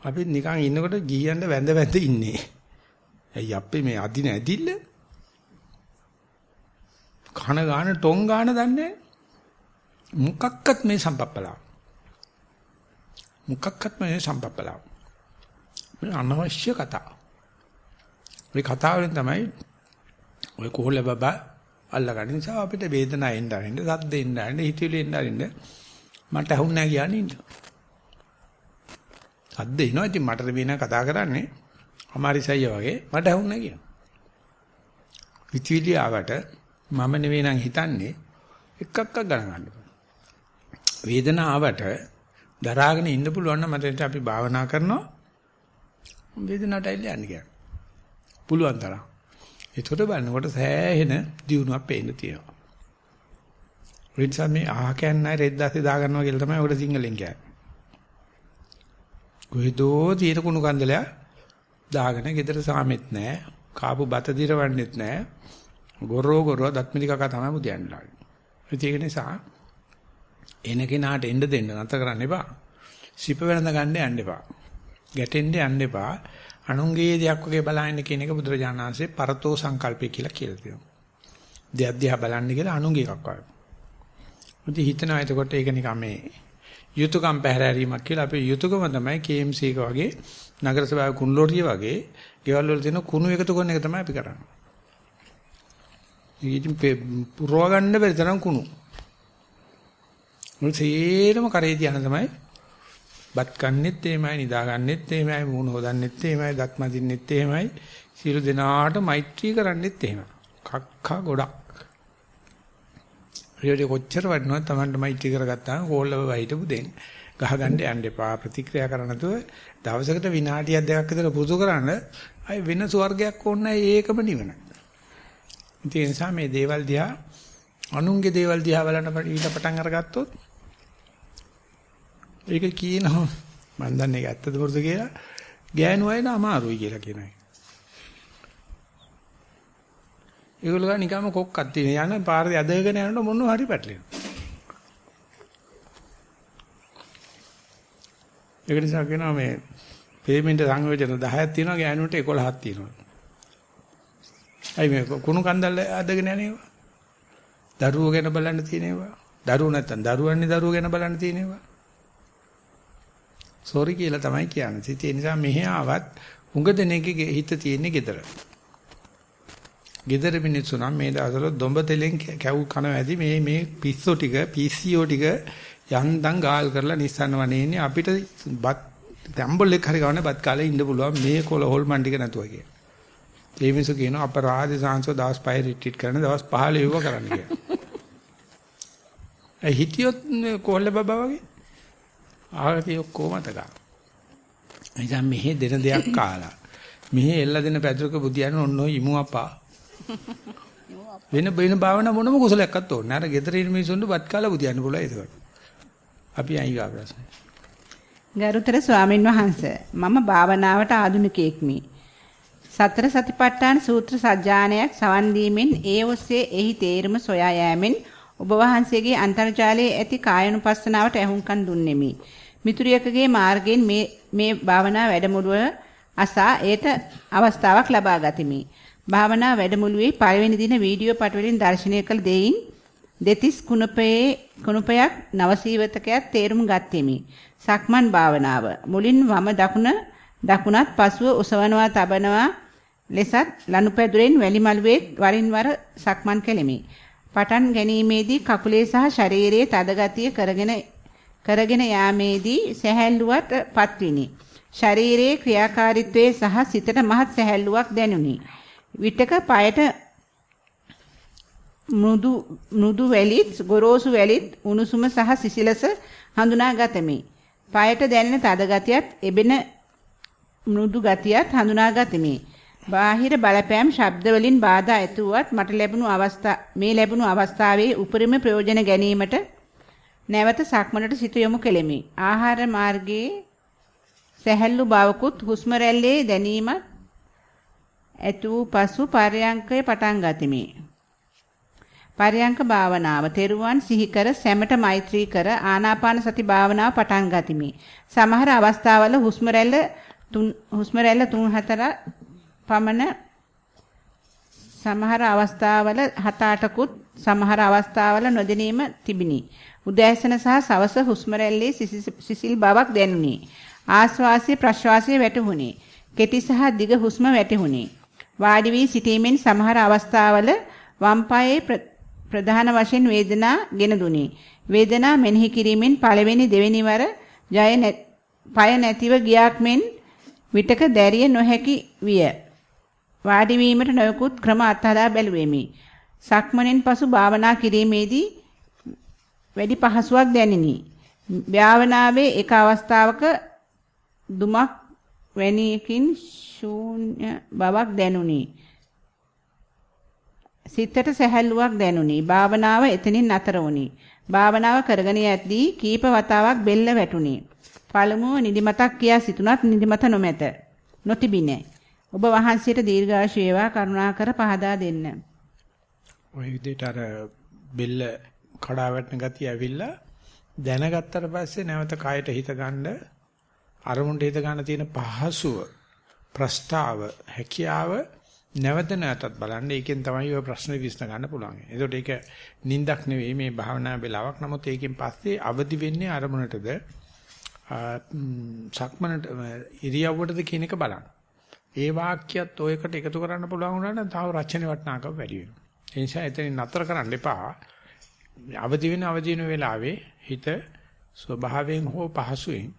අපි නිකන් ඉන්නකොට ගියන්න වැඳ වැඳ ඉන්නේ. ඇයි අපි මේ අදින ඇදිල්ල? කන ගාන ටොං ගාන දන්නේ මොකක්වත් මේ සම්පප්පලාව. මොකක්වත් මේ සම්පප්පලාව. මේ අනවශ්‍ය කතා. මේ කතාවෙන් තමයි ඔය කොහොල්ල බබා අල්ලගන්න නිසා අපිට වේදනාව එන්න ආරින්න, සද්ද එන්න ආරින්න, හිතවිලි එන්න ආරින්න මට අහුන්නේ නැහැ කියන්නේ ඉන්න. සද්ද එනවා ඉතින් මට වෙන කතා කරන්නේ අමාරිසయ్య වගේ මට ඇහුන්නේ කියන. හිතවිලි ආවට මම නෙවෙයි නම් හිතන්නේ එකක් එකක් ගණන් ගන්න. වේදනාවට දරාගෙන ඉන්න පුළුවන් නම් මට අපි භාවනා කරනවා වේදනාවට ඇවිල්ලා යන්න කියන්නේ. පුළුවන් තරම්. ඒකට බලනකොට සෑහෙන දියුණුවක් පේන්න තියෙනවා. රිට්සා මේ අහ කියන්නේ රෙද්දාසේ දා ගන්නවා කියලා තමයි ඔකට සිංහලෙන් කියන්නේ. කොහෙදෝ තියෙන කුණු කන්දලයක් දාගෙන ගෙදර සාමෙත් නැහැ. කාපු බත දිරවන්නෙත් නැහැ. ගොරෝ ගොරෝ දත්මිලි කකා තමයි බුදියන්ලා. ඒක නිසා එන කෙනාට එන්න දෙන්න නැත කරන්න එපා. සිප වෙනඳ ගන්න යන්න එපා. ගැටෙන්න යන්න එපා. අනුන්ගේ දෙයක් වගේ බලන්න කියන එක බුදුරජාණන් වහන්සේ පරතෝ සංකල්පය කියලා කියලා තියෙනවා. දෙයක් දිහා බලන්න කියලා අනුන්ගේ එකක් වගේ. මුදි හිතනවා එතකොට ඒක නිකන් මේ යුතුයකම් පැහැරීමක් කියලා අපේ යුතුයකම තමයි KMC එක වගේ නගර සභාවේ කුණ්ඩෝරිය වගේ ගෙවල් වල තියෙන කුණු එකතු කරන එක තමයි අපි කරන්නේ. ඉතින් පුරව ගන්න බැරි තරම් කුණු. මුල් සේරම කරේ තියන තමයි බත් කන්නෙත් එහෙමයි නිදා ගන්නෙත් එහෙමයි මූණ හොදන්නෙත් එහෙමයි දත් මදින්නෙත් එහෙමයි සියලු දෙනාට මෛත්‍රී කරන්නෙත් එහෙමයි. කක්කා ගොඩක්. රියෝඩේ කොච්චර වටිනවද Tamanට මෛත්‍රී කරගත්තාම කෝල්ලව වහිටපු දෙන්න. ගහගන්න යන්න එපා ප්‍රතික්‍රියා කරන්න නැතුව දවසකට විනාඩියක් දෙකක් විතර පුරුදු කරන්න අය වෙන ස්වර්ගයක් ඕනේ ඒකම නිවන. ඒ නිසා මේ දේවල් දිහා අනුන්ගේ දේවල් දිහා බලන්න ඊට පටන් අරගත්තොත් ඒක කියනවා මම දන්නේ ඒක ඇත්තද පුරුදු කියලා ගෑනු අයන අමාරුයි කියලා කියනවා. ඒගොල්ලෝ නිකම්ම කොක්කක් තියෙන යන පාරේ ඇදගෙන යනකොට මොනවා හරි පැටලෙනවා. ඒක නිසා කියනවා මේ පේමන්ට් සංයෝජන 10ක් තියෙනවා ගෑනුන්ට 11ක් තියෙනවා. අයි මේ කුණු කන්දල් ඇදගෙන යන්නේවා. දරුවෝ ගැන බලන්න තියෙනවා. දරුවෝ නැත්තම් දරුවන්නේ දරුවෝ ගැන බලන්න තියෙනවා. සෝරි කියලා තමයි කියන්නේ. ඒ නිසා මෙහි ආවත් උඟ දෙනෙක්ගේ හිත තියෙන්නේ gedara. gedara මිනිස්සු නම් මේ දවස්වල දොඹ තෙලෙන් කැව් කන ඇති මේ මේ පිස්සෝ ටික පිස්සියෝ ටික යන්තම් ගාල් කරලා නිස්සන්න වනේ ඉන්නේ අපිට බත් තැම්බල් එක හරි ගන්න බත් කාලේ ඉන්න පුළුවන් මේ කොළ හොල්මන් ටික නැතුව කිය. ඒ මිනිස්සු කියනවා අපරාධ සාංශව දවස් 5 රිට්‍රීට් කරන දවස් 15 ඉව කරන්න කියලා. ඒ හිටියොත් කොල්ල බබා වගේ ආගතිය ඔක්කොම තකා. එනිසා මෙහෙ දෙන දෙයක් කාලා. මෙහෙ එල්ල දෙන පැදුරක බුදියන ඔන්න ඔය ඉමු අපා. වෙන වෙන භාවනා මොනම කුසලයක්වත් ඕනේ. අර ගෙදර ඉන්න මිනිස්සුන්ට වත් කාලා බුදියන්න පුළුවන් ඒකට. අපි අයියා ප්‍රශ්නේ. ගරුතර ස්වාමින් වහන්සේ මම භාවනාවට ආධුනිකයෙක්මි. සතර සතිපට්ඨාන සූත්‍ර සජ්ජානයක් සවන් දීමෙන් ඒ ඔස්සේ එහි තේරුම සොයා යෑමෙන් ඔබ වහන්සේගේ අන්තර්ජාලයේ ඇති කායනුපස්සනාවට ඇහුම්කන් දුන්නෙමි. මිතුරියකගේ මාර්ගයෙන් මේ මේ භාවනා වැඩමුළුව අසා ඒට අවස්ථාවක් ලබා ගතිමි. භාවනා වැඩමුළුවේ පළවෙනි දින වීඩියෝ පටවලින් දර්ශනය කළ දෙයින් දෙතිස් කුණපයේ කුණපයක් නවසීවතකයක් තේරුම් ගත්ෙමි. සක්මන් භාවනාව මුලින් වම දකුණ දකුණත් පසුව ඔසවනවා තබනවා ලෙසත් ලනුපැදුරෙන් වැලි මළුවේ වරින් වර සක්මන් කෙලිමි. පටන් ගැනීමේදී කකුලේ සහ ශරීරයේ තදගතිය කරගෙන කරගෙන යාමේදී සැහැල්ලුවට පත්විනි. ශරීරයේ ක්‍රියාකාරීත්වයේ සහ සිතට මහත් සැහැල්ලුවක් දැනුනි. විටක পায়ට මෘදු මෘදු වැලිත් ගොරෝසු වැලිත් උණුසුම සහ සිසිලස හඳුනා ගතමි. পায়ට දැනෙන තද ගතියත් එබෙන මෘදු ගතියත් හඳුනා ගතමි. බාහිර බලපෑම් ශබ්ද වලින් බාධා ඇතුවත් මට ලැබුණු අවස්ථා මේ ලැබුණු අවස්ථාවේ උපරිම ප්‍රයෝජන ගැනීමට නැවත සක්මනට සිත යොමු කෙලෙමි. ආහාර මාර්ගයේ සැහැල්ලු බවකුත් හුස්ම රැල්ලේ දැනීමත් ඇතු පසු පරයන්කය පටන් ගතිමි. පරයන්ක භාවනාව තෙරුවන් සිහි කර සැමට මෛත්‍රී කර ආනාපාන සති භාවනාව පටන් ගතිමි. සමහර අවස්ථාවල හුස්ම රැල්ල හුස්ම රැල්ල 3-4 පමණ සමහර අවස්ථාවල 7-8කුත් සමහර අවස්ථාවල නොදැනීම තිබිනි. උදෑසන සහ සවස හුස්ම රැල්ලේ සිසිල් බවක් දැනුනි. ආශ්වාසයේ ප්‍රශ්වාසයේ වැටහුණි. කෙටි සහ දිග හුස්ම වැටහුණි. වාඩි වී සිටීමෙන් සමහර අවස්ථාවල වම් පායේ ප්‍රධාන වශයෙන් වේදනා ගෙන දුනි. වේදනා මෙනෙහි කිරීමෙන් පළවෙනි දෙවෙනි වර ජය පය නැතිව ගියාක් මෙන් විටක දැරිය නොහැකි විය. වාඩි වීමට නොයෙකුත් ක්‍රම අත්හදා බැලුවෙමි. සක්මණෙන් පසු භාවනා කිරීමේදී වැඩි පහසුවක් දැනිනි. භාවනාවේ එක අවස්ථාවක දුමක් වැනියකින් ශූන්‍ය බවක් දැනුනි. සිතට සැහැල්ලුවක් දැනුනි. භාවනාව එතනින් නතර වුනි. භාවනාව කරගෙන යද්දී කීප වතාවක් බෙල්ල වැටුනි. පළමුව නිදිමතක් කියා සිතුනත් නිදිමත නොමැත. නොතිබිනේ. ඔබ වහන්සේට දීර්ඝාෂ වේවා කරුණාකර පහදා දෙන්න. ওই විදිහට අර බෙල්ල කඩා වැටෙන ගතිය ඇවිල්ලා දැනගත්තට පස්සේ නැවත කයට හිත ගන්න අරමුණට හිත ගන්න තියෙන පහසුව ප්‍රස්තාව හැකියාව නැවත නැවතත් බලන්න ඒකෙන් තමයි ඔය ප්‍රශ්නේ විසඳ ගන්න පුළුවන්. ඒකට ඒක නිින්දක් නෙවෙයි මේ භාවනා වෙලාවක්. නමුත් ඒකෙන් පස්සේ අවදි වෙන්නේ අරමුණටද සක්මනට ඉරියව්වටද කියන එක බලන්න. ඒ වාක්‍යයත් ඔයකට එකතු කරන්න පුළුවන් වුණා නම් තව රචනයේ වටිනාකම වැඩි වෙනවා. ඒ නිසා එතනින් නතර කරන්න එපා. අවදි වෙන අවදි වෙන වෙලාවේ හිත ස්වභාවයෙන් හෝ පහසුවෙන්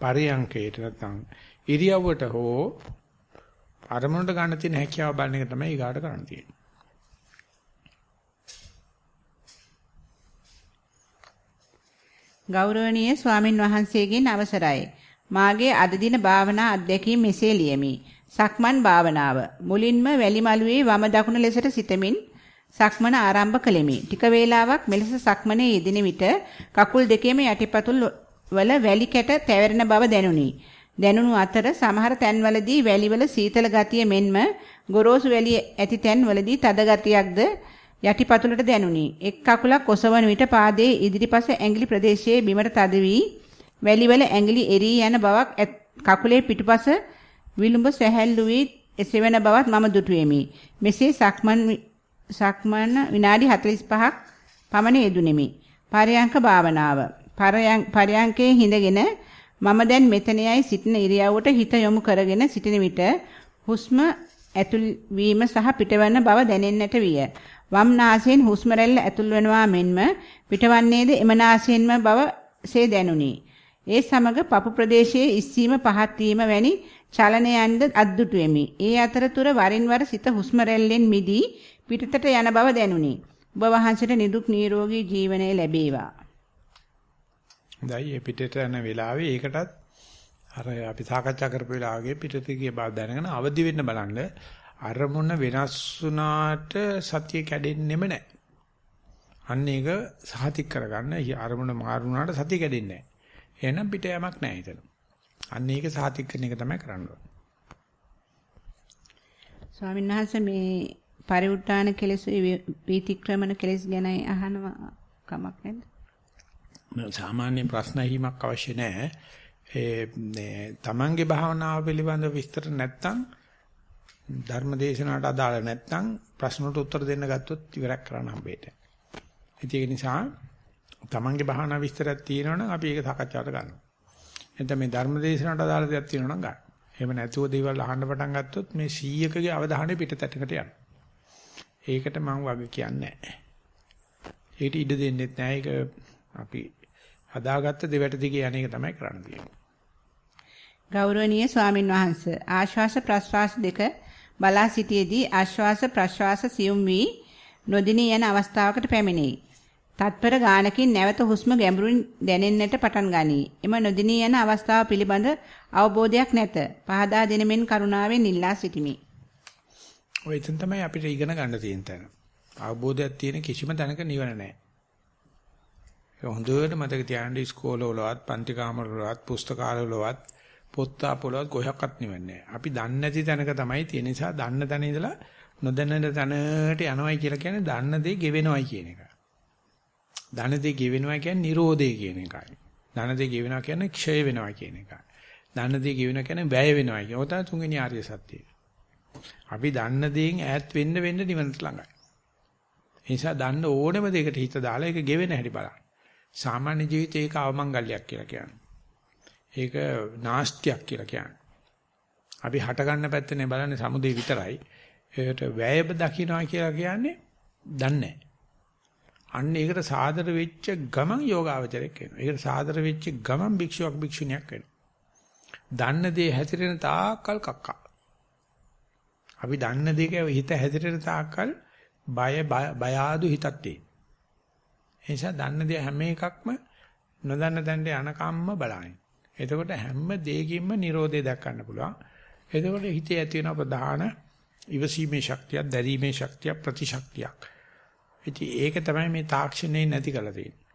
පරියංකේට නැත්නම් ඉරියව්වට හෝ අරමුණට ගන්න තියෙන හැකියාව බලන එක තමයි ඊගාට කරන්න තියෙන්නේ. ගෞරවනීය ස්වාමින් වහන්සේගෙන් අවසරයි. මාගේ අද දින භාවනා අධ්‍යක්ීම් මෙසේ ලියමි. සක්මන් භාවනාව. මුලින්ම වැලිමලුවේ වම දකුණ ලෙසට සිටමින් සක්මන ආරම්භ කළෙමි. ටික වේලාවක් මෙලෙස සක්මනේ යෙදින විට කකුල් දෙකේම යටිපතුල් වල වැලි කැට තැවෙරෙන බව දැනුනි. දැනුණු අතර සමහර තැන්වලදී වැලිවල සීතල ගතිය මෙන්ම ගොරෝසු වැලි ඇති තැන්වලදී තද ගතියක්ද යටිපතුලට දැනුනි. එක් කකුලක් ඔසවන විට පාදයේ ඉදිරිපස ඇඟිලි ප්‍රදේශයේ බිමට තද වී වැලිවල ඇඟිලි එරී යන බවක් කකුලේ පිටුපස විලුඹ සැහැල්ලු වී එසවෙන බවත් මම දුටුවෙමි. මෙසේ සක්මන් සක්මන් විනාඩි 45ක් පමණ යෙදුණෙමි. පරයන්ක භාවනාව. පරයන්කේ හිඳගෙන මම දැන් මෙතනයයි සිටින ඉරියව්වට හිත යොමු කරගෙන සිටින විට හුස්ම ඇතුල් වීම සහ පිටවන බව දැනෙන්නට විය. වම් නාසයෙන් හුස්ම රැල්ල ඇතුල් වෙනවා මෙන්ම පිටවන්නේද එම නාසයෙන්ම බව සේ දැනුනි. ඒ සමග පපු ප්‍රදේශයේ ඉස්සීම පහත් වීම වැනි චලනයන්ද අද්දුටුවෙමි. ඒ අතරතුර වරින් වර සිත හුස්ම රැල්ලෙන් මිදී පිටතට යන බව දැනුනි. ඔබ වහන්සේට නිදුක් නිරෝගී ජීවනය ලැබේවා. දැයි මේ පිටට යන වෙලාවේ ඒකටත් අර අපි සාකච්ඡා කරපු වෙලාවගේ පිටට ගිය බව දැනගෙන අවදි වෙන්න බලන්න අරමුණ වෙනස් වුණාට සතිය කැඩෙන්නෙම නැහැ. අන්න ඒක සහතික කරගන්න අරමුණ මාරුණාට සතිය කැඩෙන්නේ නැහැ. එහෙනම් පිට යමක් නැහැ හිතන. අන්න ඒක සහතික කරන එක තමයි කරන්න ඕනේ. ස්වාමීන් වහන්සේ මේ පරිඋත්තාන කෙලෙස් වීතික්‍රමන කෙලෙස් ගැන අහනවා කමක් නැද්ද? සාමාන්‍ය ප්‍රශ්න අහීමක් අවශ්‍ය නැහැ. ඒ තමන්ගේ භාවනාව පිළිබඳව විස්තර නැත්තම් ධර්ම දේශනාවට අදාළ නැත්තම් ප්‍රශ්නට උත්තර දෙන්න ගත්තොත් ඉවරක් කරන්න හම්බෙට. ඒක නිසා තමන්ගේ භාවනා විස්තරයක් තියෙනවනම් අපි ඒක සාකච්ඡාවට ගන්නවා. එතන මේ ධර්ම දේශනාවට අදාළ දෙයක් තියෙනවනම් ගන්න. එහෙම නැතුව දේවල් අහන්න පටන් ගත්තොත් මේ 100කගේ අවධානය පිටතටකට යනවා. ඒකට මම වගේ කියන්නේ නැහැ. ඒකට ඉඩ දෙන්නෙත් නැහැ. ඒක අපි හදාගත්ත දෙවට දිගේ යන එක තමයි කරන්න තියෙන්නේ. ගෞරවනීය ස්වාමින් වහන්සේ ආශ්වාස ප්‍රශ්වාස දෙක බලා සිටියේදී ආශ්වාස ප්‍රශ්වාස සියුම් වී නොදිනී යන අවස්ථාවකට පැමිණෙයි. තත්පර ගානකින් නැවත හුස්ම ගැඹුරින් දැනෙන්නට පටන් ගනී. එම නොදිනී යන අවස්ථාව පිළිබඳ අවබෝධයක් නැත. පහදා දෙනමින් කරුණාවෙන් ඉල්ලා සිටිමි. ඔය එතන තමයි අපිට ඉගෙන ගන්න තියෙන තැන. අවබෝධයක් තියෙන කිසිම තැනක නිවන නැහැ. ඒක හොඳට මතක තියාගන්න ඉස්කෝලවලවත්, පන්ති කාමරවලවත්, පුස්තකාලවලවත්, පොත්තාපවලවත් කොහොක්වත් නිවන්නේ අපි දන්නේ නැති තැනක තමයි තියෙන නිසා දන්න තැන ඉඳලා නොදන්න තැනට යනවයි කියලා කියන්නේ දන්න දේ ගෙවෙනවයි කියන එක. දන්න දේ ගෙවෙනවා කියන්නේ Nirodhe කියන එකයි. දන්න දේ ගෙවෙනවා කියන්නේ ක්ෂය වෙනවා කියන එකයි. දන්න දේ ගෙවෙනවා කියන්නේ වැය වෙනවා කියන. ඔය තමයි තුන්වෙනි ආර්ය සත්‍යය. අපි දන්න දේෙන් ඈත් වෙන්න වෙන්න නිවනට ළඟයි. ඒ නිසා දන්න ඕනෙම දෙයකට හිත දාලා ඒක ගෙවෙන හැටි බලන්න. සාමාන්‍ය ජීවිතේ ඒක අවමංගල්‍යයක් කියලා කියන්නේ. ඒක නාස්තියක් කියලා කියන්නේ. අපි හට ගන්න පැත්තනේ බලන්නේ සමුදේ විතරයි. ඒකට වැයබ දකින්නවා කියලා කියන්නේ දන්නේ අන්න ඒකට සාදර වෙච්ච ගමන් යෝගාවචරයක් වෙනවා. ඒකට සාදර වෙච්ච ගමන් භික්ෂුවක් භික්ෂුණියක් වෙනවා. දන්න දේ හැතිරෙන තාක්කල් කක්කා. අපි දන්න දේ කියව හිත හැතිරෙන තාක්කල් බය බය ආදු හිතක් තියෙන. ඒ නිසා දන්න දේ හැම එකක්ම නොදන්න තැනට යනකම්ම බලائیں۔ එතකොට හැම දෙයකින්ම Nirodhe දක්වන්න පුළුවන්. එතකොට හිතේ ඇති වෙන ප්‍රධාන ඉවසීමේ ශක්තියක්, දැරීමේ ශක්තියක්, ප්‍රතිශක්තියක්. ඉතින් ඒක තමයි මේ තාක්ෂණේ නැති කරලා තියෙන්නේ.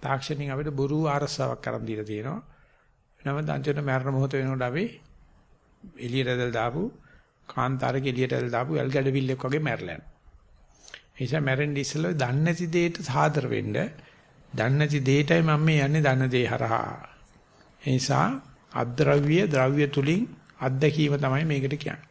තාක්ෂණින් අපිට බොරු ආරස්සාවක් කරන් දීලා තියෙනවා. නමුත් අන්තිමට මරණ මොහොත වෙනකොට අපි එළියට දැල් දාපු කාන්තාරක එළියට ඇදලා දාපු වැල් ගැඩවිල්ලෙක් වගේ මැරලා යනවා. ඒ නිසා මැරෙන්න ඉස්සෙල්ලා දන්නේ නැති දෙයට සාදර වෙන්න දන්නේ නැති දෙයටයි මම මේ යන්නේ දන්න දේ හරහා. ඒ නිසා අද්‍රව්‍ය ද්‍රව්‍ය තුලින් අත්දැකීම තමයි මේකට කියන්නේ.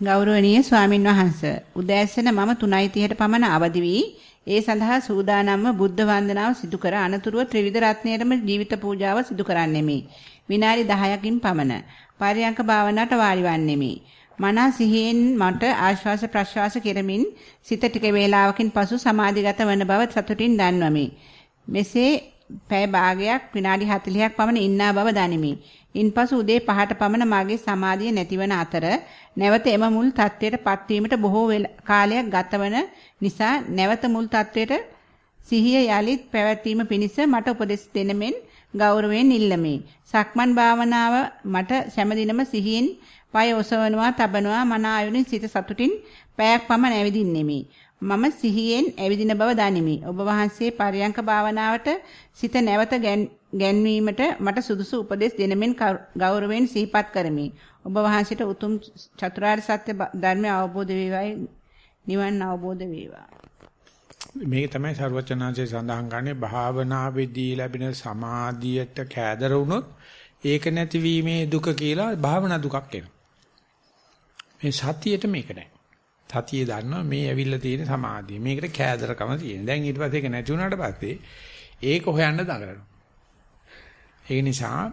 ගෞරවනීය ස්වාමින් වහන්සේ උදෑසන මම 3:30ට පමණ අවදි වී ඒ සඳහා සූදානම්ව බුද්ධ වන්දනාව සිදු කර අනතුරුව ත්‍රිවිධ රත්නයේම ජීවිත පූජාව සිදු කරන්නෙමි. විනාඩි 10කින් පමණ පරියංක භාවනාවට වාඩි වන්නෙමි. මනස සිහියෙන් මට ආශ්වාස ප්‍රශ්වාස කෙරමින් සිත ටික වේලාවකින් පසු සමාධිගත වන බව සතුටින් දන්වමි. මෙසේ පැය භාගයක් විනාඩි 40ක් පමණ ඉන්නා බව දනිමි. ඉන්පසු උදේ 5ට පමණ මාගේ සමාධිය නැතිවන අතර නැවත එම මුල් තත්වයට පත්වීමට බොහෝ කාලයක් ගතවන නිසා නැවත මුල් තත්වයට සිහිය යලිත් පැවැත්වීම පිණිස මට උපදෙස් දෙනමෙන් ගෞරවයෙන් ඉල්ලමි. සක්මන් භාවනාව මට සෑම සිහියෙන් පය ඔසවනවා, තබනවා, මන ආයුනින් සිත සතුටින් පැයක් පමණ ඇවිදින්නෙමි. මම සිහියෙන් ඇවිදින බව දනිමි. ඔබ වහන්සේ පරියංක භාවනාවට සිත නැවත ගැන්වීමට මට සුදුසු උපදෙස් දෙනමින් ගෞරවයෙන් සිහිපත් කරමි. ඔබ වහන්සේට උතුම් චතුරාර්ය සත්‍ය ධර්මය අවබෝධ වේවායි නිවන් අවබෝධ වේවා. මේක තමයි ਸਰවචනාංශය සඳහන් කරන්නේ භාවනාවේදී ලැබෙන සමාධියට කෑදර වුණොත් ඒක නැතිවීමේ දුක කියලා භාවනා දුකක් එනවා. මේ සතියේට මේක නැහැ. සතියේ දන්නවා මේ ඇවිල්ලා තියෙන සමාධිය. මේකට කෑදරකම තියෙන. දැන් ඊට පස්සේ ඒක නැති වුණාට පස්සේ ඒක හොයන්න දඟලනවා. ඒ නිසා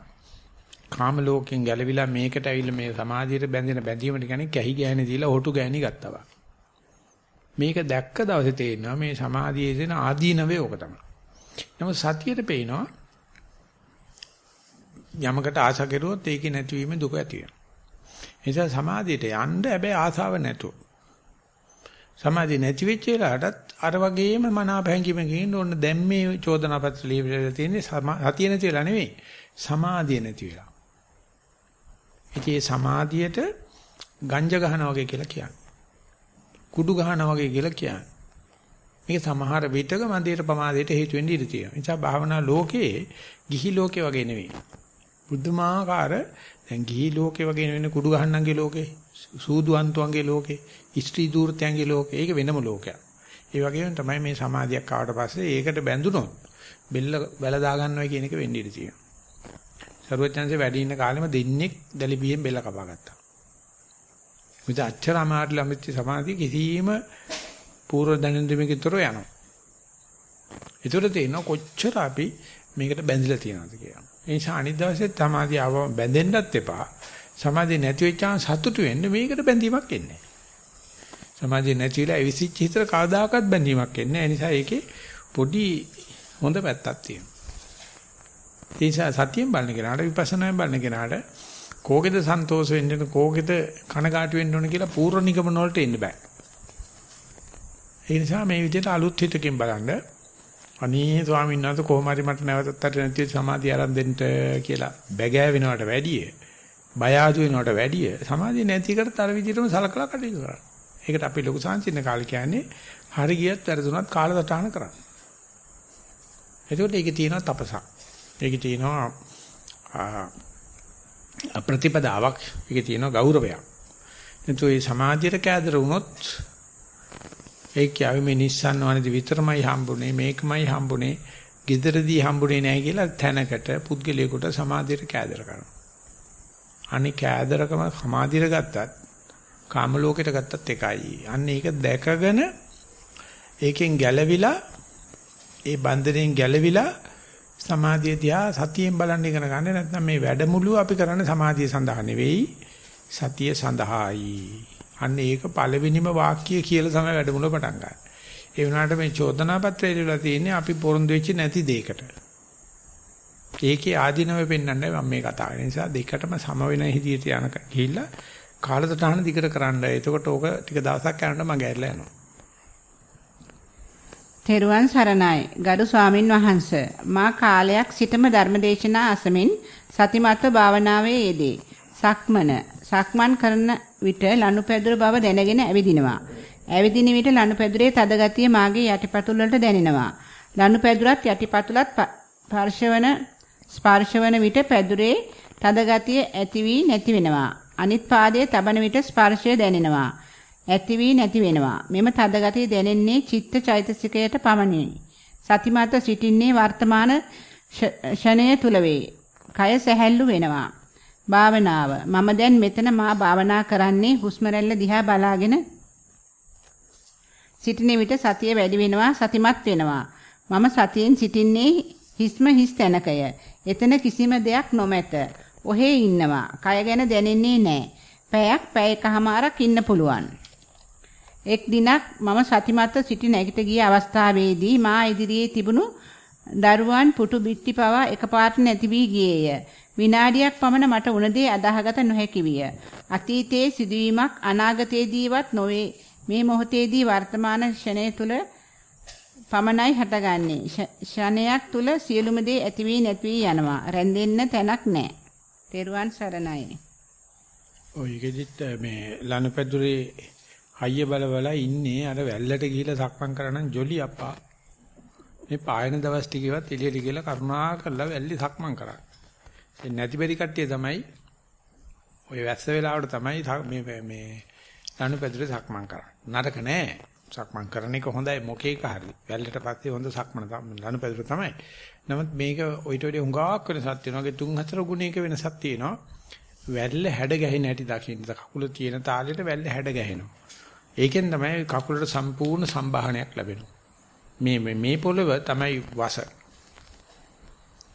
කාම ලෝකෙන් ගැලවිලා මේකට ඇවිල්ලා මේ සමාධියට බැඳෙන බැඳීමට කියන්නේ කැහි ගෑණි දීලා හොටු ගෑණි ගත්තා මේක දැක්ක දවසේ තේරෙනවා මේ සමාධියේ දෙන ආදීනවේ ඕක තමයි. නමුත් සතියට පේනවා යමකට ආශා කරුවොත් ඒකේ නැතිවීම දුක ඇති වෙනවා. ඒ නිසා සමාධියට යන්න හැබැයි ආසාව නැතුව. සමාධිය නැති වෙච්ච වෙලාවටත් අර වගේම මනාප හැඟීමකින් ඕන දැන් මේ චෝදනා පත්‍ර ලියවිලා තියෙන්නේ සතිය නැති වෙලා නෙවෙයි සමාධිය නැති වෙලා. ඉතින් සමාධියට ගංජ ගහනවා වගේ කියලා කියන්නේ. කුඩු ගහනවා වගේ කියලා කියන්නේ. මේක සමහර විටක මන්දියට ප්‍රමාදයට හේතු වෙන්න ඉඩ තියෙනවා. ඒ නිසා භාවනා ලෝකයේ ගිහි ලෝකේ වගේ නෙවෙයි. බුද්ධමාකාර දැන් ගිහි ලෝකේ වගේ නෙවෙයි කුඩු ගහන්නන්ගේ ලෝකේ, සූදුවන්තුන්ගේ ලෝකේ, ස්ත්‍රී දූර්තයන්ගේ ලෝකේ. ඒක වෙනම ලෝකයක්. ඒ වගේම තමයි මේ සමාධියක් ආවට පස්සේ ඒකට බැඳුනොත් බෙල්ල බැල දා ගන්නවා කියන එක වෙන්න ඉඩ තියෙනවා. සරුවචන්සේ වැඩි ඉන්න කාලෙම දෙන්නෙක් දැලිබියෙන් බෙල්ල කපා ගත්තා. මොකද අච්චර අමාරු ළමිච්ච සමාධිය කිසිම පූර්ව දැනුම්දෙමකින්තර යනවා. ඒතර තේිනවා කොච්චර අපි මේකට බැඳිලා තියෙනවද කියලා. ඒ නිසා අනිත් දවසේ සමාධිය ආව බැඳෙන්නත් එපා. සමාධිය නැති වෙච්චාම සතුටු වෙන්න මේකට බැඳීමක් එන්නේ සමාධිය නැති වෙලා ඇවිසිච්ච හිතට කවදාකවත් බැඳීමක් එන්නේ නැහැ. ඒ නිසා ඒකේ පොඩි හොඳ පැත්තක් තියෙනවා. ඒ නිසා සතියෙන් බලන කෙනාට විපස්සනායෙන් බලන කෙනාට කෝකෙද සන්තෝෂ වෙන්න ඕන කෝකෙද කනගාටු වෙන්න ඕන කියලා පූර්ව නිගමන වලට එන්න බෑ. ඒ නිසා මේ විදිහට අලුත් හිතකින් බලන්න අනේ ස්වාමීන් වහන්සේ කොහොම හරි මට නැවතත් අර නැති සමාධිය ආරම්භ දෙන්න කියලා බැගෑ වෙනවට වැඩිය බය ආදු වෙනවට වැඩිය සමාධිය නැති එකට අර විදිහටම සලකලා කටයුතු කරන්න. ඒකට අපි ලොකු සංසින්න කාලේ කියන්නේ හරි ගියත් වැරදුනත් කාලසටහන කරන්න. එතකොට ඒකේ තියෙනවා තපසක්. ඒකේ තියෙනවා ප්‍රතිපදාවක් ඒකේ තියෙනවා ගෞරවයක්. එතකොට මේ සමාධියට කැදර වුණොත් ඒ කියාවේ මේ නිස්සන්න වනදි විතරමයි හම්බුනේ මේකමයි හම්බුනේ gederදී හම්බුනේ නැහැ කියලා තැනකට පුද්ගලයාට සමාධියට කැදර කරනවා. අනේ කැදරකම සමාධියට ගත්තත් කාම ලෝකයට ගත්තත් එකයි. අන්න ඒක දැකගෙන ඒකෙන් ගැලවිලා ඒ බන්ධණයෙන් ගැලවිලා සමාධිය දිහා සතියෙන් බලන්න ඉගෙන ගන්න නැත්නම් මේ වැඩමුළුව අපි කරන්නේ සමාධිය සඳහා නෙවෙයි සතිය සඳහායි. අන්න ඒක පළවෙනිම වාක්‍ය කියලා තමයි වැඩමුළුව පටන් ගන්න. ඒ වුණාට මේ චෝදනා පත්‍රය ඉදලා තියෙන්නේ අපි පොරොන්දු වෙච්ච නැති දෙයකට. ඒකේ ආධිනව පෙන්වන්නයි මම මේ කතා කරන්නේ. නිසා දෙකටම සම වෙන හිදියට යන ගිහිල්ලා කාලසටහන දිගට කරන්න. එතකොට ඕක ටික දවසක් යනකොට මම ගැරිලා යනවා. තෙරුවන් සරණයි ගරු ස්වාමින් වහන්ස මා කාලයක් සිටම ධර්මදේශනා අසමින් සතිමත්ව භාවනාවේ යෙදේ සක්මන සක්මන් කරන විට ලනුපැදුර බව දැනගෙන ඇවිදිනවා ඇවිදින විට ලනුපැදුරේ තද ගතිය මාගේ යටිපතුල් වලට දැනෙනවා ලනුපැදුරත් යටිපතුලත් ස්පර්ශවන ස්පර්ශවන විට පැදුරේ තද ගතිය ඇති වී නැති වෙනවා අනිත් පාදයේ තබන විට ස්පර්ශය දැනෙනවා. ඇති වී නැති වෙනවා. මෙම තද ගතිය දැනෙන්නේ චිත්ත චෛතසිකයට පමණි. සතිමත් සිටින්නේ වර්තමාන ෂණය තුල වේ. කය සැහැල්ලු වෙනවා. භාවනාව මම දැන් මෙතන මා භාවනා කරන්නේ හුස්ම දිහා බලාගෙන සිටින විට සතිය වැඩි වෙනවා සතිමත් වෙනවා මම සතියෙන් සිටින්නේ හිස්ම හිස් තැනකය එතන කිසිම දෙයක් නොමැත. ඔහේ ඉන්නවා. කය ගැන දැනෙන්නේ නැහැ පැයක් පැයකමාරක් ඉන්න පුළුවන්. එක් දිනක් මම සතිමත්ව සිටි නැගිට ගිය අවස්ථාවේදී මා ඉදිරියේ තිබුණු දරුවන් පුටු බිත්ති පවා එකපාරට නැති වී ගියේය. විනාඩියක් පමණ මට උනදී අදාහගත නොහැකි විය. අතීතයේ සිදුවීමක් අනාගතයේදීවත් නොවේ. මේ මොහොතේදී වර්තමාන ක්ෂණය තුල පමණයි හටගන්නේ. ක්ෂණයක් තුල සියලුම දේ ඇති වී නැති වී යනවා. රැඳෙන්න තැනක් නැහැ. තෙරුවන් සරණයි. ඔය ගෙදිත් මේ ලනුපැදුරේ හයිය බල බල ඉන්නේ අර වැල්ලට ගිහිල්ලා සක්මන් කරනනම් ජොලි අප්පා. මේ පායන දවස් ටිකේවත් එළියට ගිහලා කරුණා කරලා වැල්ලි සක්මන් කරා. ඒ නැති බැරි කට්ටිය තමයි ඔය වැස්ස වෙලාවට තමයි මේ මේ ලනුපැදුරේ සක්මන් කරන්නේ. නරක නෑ. සක්මන් කරන එක හොඳයි මොකේක හරි. වැල්ලට පස්සේ හොඳ සක්මන ලනුපැදුර තමයි. නමුත් මේක ඔయిత වඩා හුඟක් වෙනසක් තියෙනවා. ඒ තුන් හතර ගුණයක වෙනසක් තියෙනවා. වැල්ල හැඩ ගැහෙන හැටි දකින්න. කකුල තියෙන තාලෙට වැල්ල හැඩ ගැහෙනවා. ඒකෙන් තමයි කකුලට සම්පූර්ණ සම්බාහනයක් ලැබෙනවා. මේ මේ පොළව තමයි වස.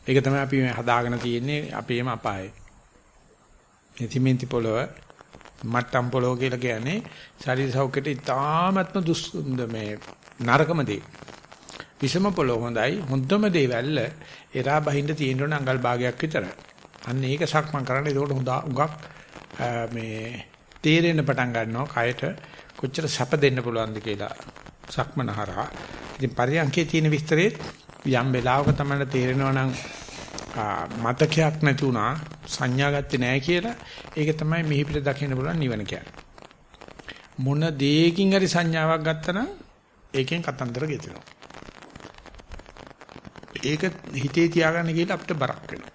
ඒක තමයි අපි හදාගෙන තියෙන්නේ අපේම අපායේ. මේ සිමෙන්ති පොළව මට්ටම් පොළව කියලා කියන්නේ ශරීර සෞඛ්‍යයට ඉතාමත්ම දුස් මේ නරකම දේ. විෂම පොළව හොඳයි හොඳම දේ වැල්ල එරා බහින්න තියෙන ඕන අඟල් භාගයක් විතර. අන්න ඒක සක්මන් කරන්න ඒකට හොඳ උගක් මේ තේරෙන්න පටන් ගන්නවා කයට කොච්චර සැප දෙන්න පුළුවන්ද කියලා සක්මන හරහා. ඉතින් පරියන්කේ තියෙන විස්තරේ යම් වෙලාවක තමයි තේරෙනවා නම් මතකයක් නැති වුණා සංඥා ගත්තේ නැහැ කියලා. ඒක තමයි මිහි පිට දකින්න බලන නිවන කියන්නේ. මොන දෙයකින් හරි සංඥාවක් ගත්තනම් ඒකෙන් කතන්දර ගෙතෙනවා ඒක හිතේ තියාගන්න කියලා අපිට බරක් වෙනවා.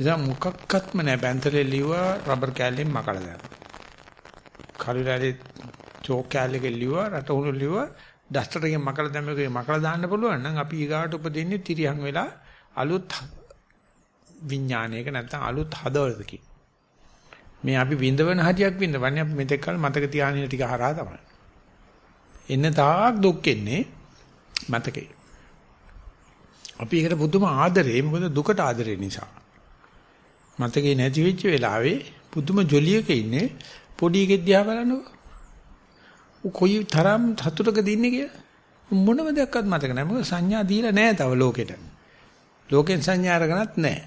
එදා මොකක්වත්ම නැහැ. බැන්තරේ ලිව්වා රබර් කෑල්ලෙන් මකලා දානවා. කලිරාලේ චෝක් කෑල්ලක ලිව්වා රටහුණු ලිව්වා ඩස්ටරකින් මකලා දැම්මේ මකලා දාන්න පුළුවන් නම් අපි ඊගාට උපදින්නේ තිරියන් වෙලා අලුත් විඥානයක නැත්නම් අලුත් හදවතකින් මේ අපි විඳවන හදියක් විඳවන්නේ අපි මෙතෙක් කල මතක තියාගෙන ටික හරහා තමයි. එන්න තාක් දුක් එන්නේ මතකේ. අපි ඒකට පුදුම ආදරේ මොකද දුකට ආදරේ නිසා. මතකේ නැති වෙච්ච වෙලාවේ පුදුම ජොලියක ඉන්නේ පොඩි එකෙක් දිහා බලනකො. උ කොයි තරම් සතුටකද ඉන්නේ කියලා. මොනම දෙයක්වත් මතක නැහැ. මොකද සංඥා දීලා නැහැ තව ලෝකෙට. ලෝකෙන් සංඥා අරගෙනත් නැහැ.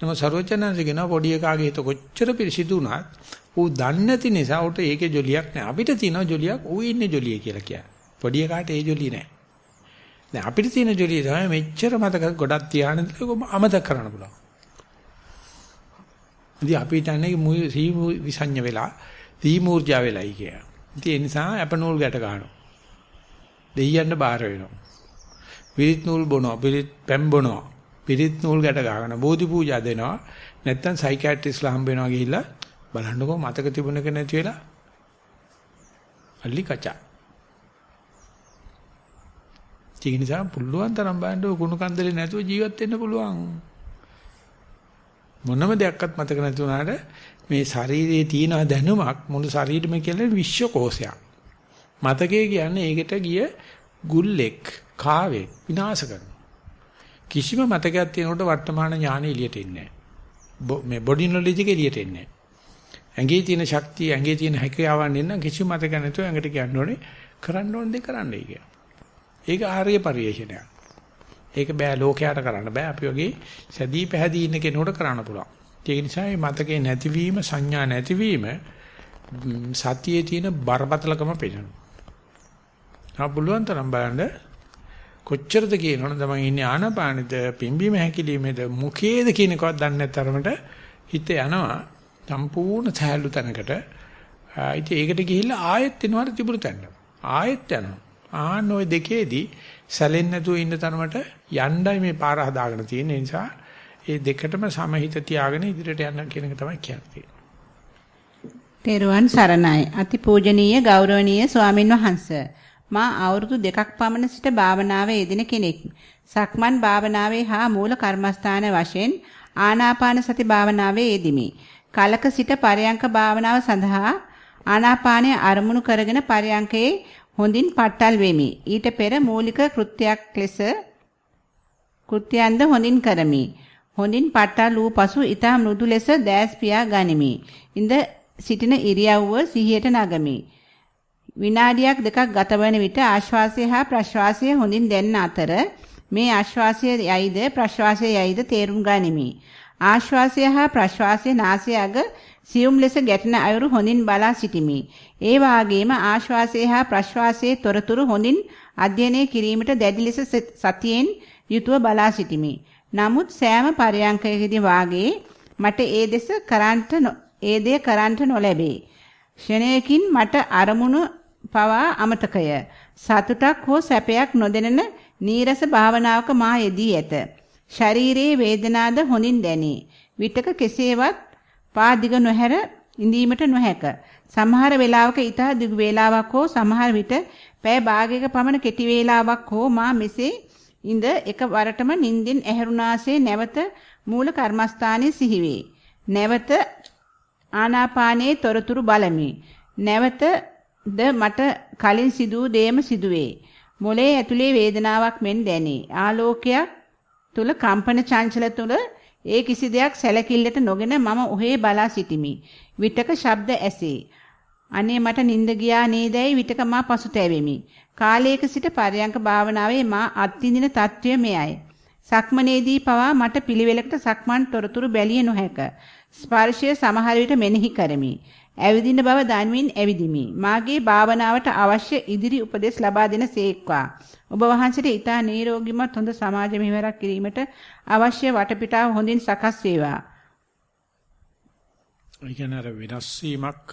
නම සරෝජනන්සේ කියන පොඩි එකාගේ හිත කොච්චර පිරිසිදු වුණත් ඌ දන්නේ නැති නිසා ඌට ඒකේ ජොලියක් නැහැ. අපිට තියෙන ජොලියක් ඌ ඉන්නේ ජොලිය කියලා කියන්නේ. පොඩි එකාට ඒ ජොලිය නැහැ. දැන් අපිට තියෙන ජොලිය තමයි මෙච්චර මතක ගොඩක් තියාගෙන අමතක කරන්න පුළුවන්. ඉතින් අපිට අනේ සී විසඤ්ඤ වෙලා සී මූර්ජා වෙලයි කිය. ඉතින් ඒ නිසා අපනෝල් ගැට ගන්නවා. දෙයියන්න බාර වෙනවා. පිරිත් නූල් බොනවා, පිරිත් පැම් බොනවා. පිරිත් නූල් ගැට ගන්න බෝධි පූජා දෙනවා. නැත්තම් සයිකියාට්‍රිස්ලා හම්බ වෙනවා ගිහිල්ලා බලන්නකෝ මතක තිබුණක නැති වෙලා අල්ලි කචා. ඒක නිසා පුළුවන් තරම් බලන්න කුණු කන්දලේ නැතුව ජීවත් වෙන්න පුළුවන්. මොනම දෙයක්වත් මතක නැති වුණාට මේ ශරීරයේ තියෙන දැනුමක් මුළු ශරීරෙම කියලා විශ්ව කෝෂයක්. මතකයේ කියන්නේ ඒකට ගිය ගුල්ලෙක් කාවෙක් විනාශ කරනවා. කිසිම මතකයක් තියෙනකොට වර්තමාන ඥානෙ එළියට එන්නේ නැහැ. මේ බොඩි නොලෙජ් එක එළියට එන්නේ නැහැ. ඇඟේ තියෙන ශක්තිය ඇඟේ තියෙන හැකියාවන් එන්න කිසිම මතක නැතුව ඇඟට කියන්න ඕනේ කරන්න ඕන දේ කරන්නයි කියලා. ඒක ආර්ය පරිශ්‍රණයක්. ඒක බෑ ලෝකයට කරන්න බෑ. අපි වගේ සැදී පැහැදී ඉන්න කෙනෙකුට කරන්න පුළුවන්. ඒක නිසා මේ මතකේ නැතිවීම සංඥා නැතිවීම සතියේ තියෙන බරපතලකම පේනවා. ආ පුළුවන් තරම් බලන්න කොච්චරද කියනවනද මම ඉන්නේ ආනපානෙද පිම්බීම හැකිලිමේද මුඛේද කියන එකවත් දන්නේ නැතරමට හිත යනවා සම්පූර්ණ සෑහළු තැනකට. ඉතින් ඒකට ගිහිල්ලා ආයෙත් එනවාට තිබුණු තැනට. ආයෙත් යනවා. ආන්න ওই දෙකේදී සැලෙන්නේ නැතුව ඉන්න තරමට යණ්ඩයි මේ පාර හදාගෙන තියෙන නිසා ඒ දෙකටම සමහිත තියාගෙන ඉදිරියට යන්න කියන එක තමයි කියන්නේ. තෙරුවන් සරණයි. අතිපූජනීය ගෞරවනීය ස්වාමින් වහන්සේ. මා අවුරුදු දෙකක් පමණ සිට භාවනාවේ යෙදෙන කෙනෙක්. සක්මන් භාවනාවේ හා මූල කර්මස්ථාන වශයෙන් ආනාපාන සති භාවනාවේ යෙදිමි. කලක සිට පරයන්ක භාවනාව සඳහා ආනාපානය අරමුණු කරගෙන පරයන්කේ හොඳින් පට්ටල් වෙමි. ඊට පෙර මූලික කෘත්‍යයක් ලෙස කෘත්‍යයන්ද හොඳින් කරමි. හොඳින් පට්ටල් වූ පසු ඊතා මෘදු ලෙස දැස් පියා ගනිමි. ඉඳ සිටින ඉරියව්ව සිහියට නගමි. විනාඩියක් දෙකක් ගතවන විට ආශ්වාසය හා ප්‍රශ්වාසය හොඳින් දැනෙන අතර මේ ආශ්වාසය යයිද ප්‍රශ්වාසය යයිද තේරුම් ගනිමි. ආශ්වාසය හා ප්‍රශ්වාසය නාසය අග සියුම් ලෙස ගැටෙන අයුරු හොඳින් බලා සිටිමි. ඒ වාගේම ආශ්වාසය හා ප්‍රශ්වාසයේ තොරතුරු හොඳින් අධ්‍යයනය කිරීමට දැඩි ලෙස සතියෙන් යුතුව බලා සිටිමි. නමුත් සෑම පරයන්කයකදී වාගේ මට ඒ දෙස කරන්ට ඒ දෙය කරන්ට නොලැබේ. ක්ෂණයකින් මට අරමුණු පවා අමතකය. සතුටක් හෝ සැපයක් නොදෙනන නීරස භාවනාවක මා යෙදී ඇත. ශරීරයේ වේදනාද හොඳින් දැනේ. විටක කෙසේවත් පා දිග නොහැර ඉඳීමට නොහැක. සමහර වෙලාවක ඊටා දිග වේලාවක් හෝ සමහර විට පෑ භාගයක පමණ කෙටි වේලාවක් හෝ මා මෙසේ ඉඳ එකවරටම නිින්දෙන් ඇහැරුණාසේ නැවත මූල කර්මස්ථානයේ සිහිවේ. නැවත ආනාපානයේ තොරතුරු බලමි. නැවත ද මට කලින් සිදූ දේම සිදුවේ. මොලේ ඇතුලේ වේදනාවක් මෙන් දැනේ. ආලෝකයක් තුල කම්පන චංචල තුල ඒ කිසි දෙයක් සැලකිල්ලට නොගෙන මම ඔහේ බලා සිටිමි. විටක ශබ්ද ඇසේ. අනේ මට නිින්ද ගියා නේදයි විටක මා පසුතැවෙමි. කාලයක සිට පරයන්ක භාවනාවේ මා අත්විඳින తත්වය මෙයයි. සක්මනේදී පවා මට පිළිවෙලකට සක්මන් තොරතුරු බැලිය නොහැක. ස්පර්ශය සමහර විට මෙනෙහි කරමි. ඇවිදින බව දන්මින් ඇවිදිමි. මාගේ භාවනාවට අවශ්‍ය ඉදිරි උපදෙස් ලබා දෙන සේක්වා. ඔබ වහන්සේට ඊතා නිරෝගීමත් හොඳ සමාජ මෙහෙවරක් කිරීමට අවශ්‍ය වටපිටාව හොඳින් සකස් වේවා. ඒ කියන්නේ අර වෙනස් වීමක්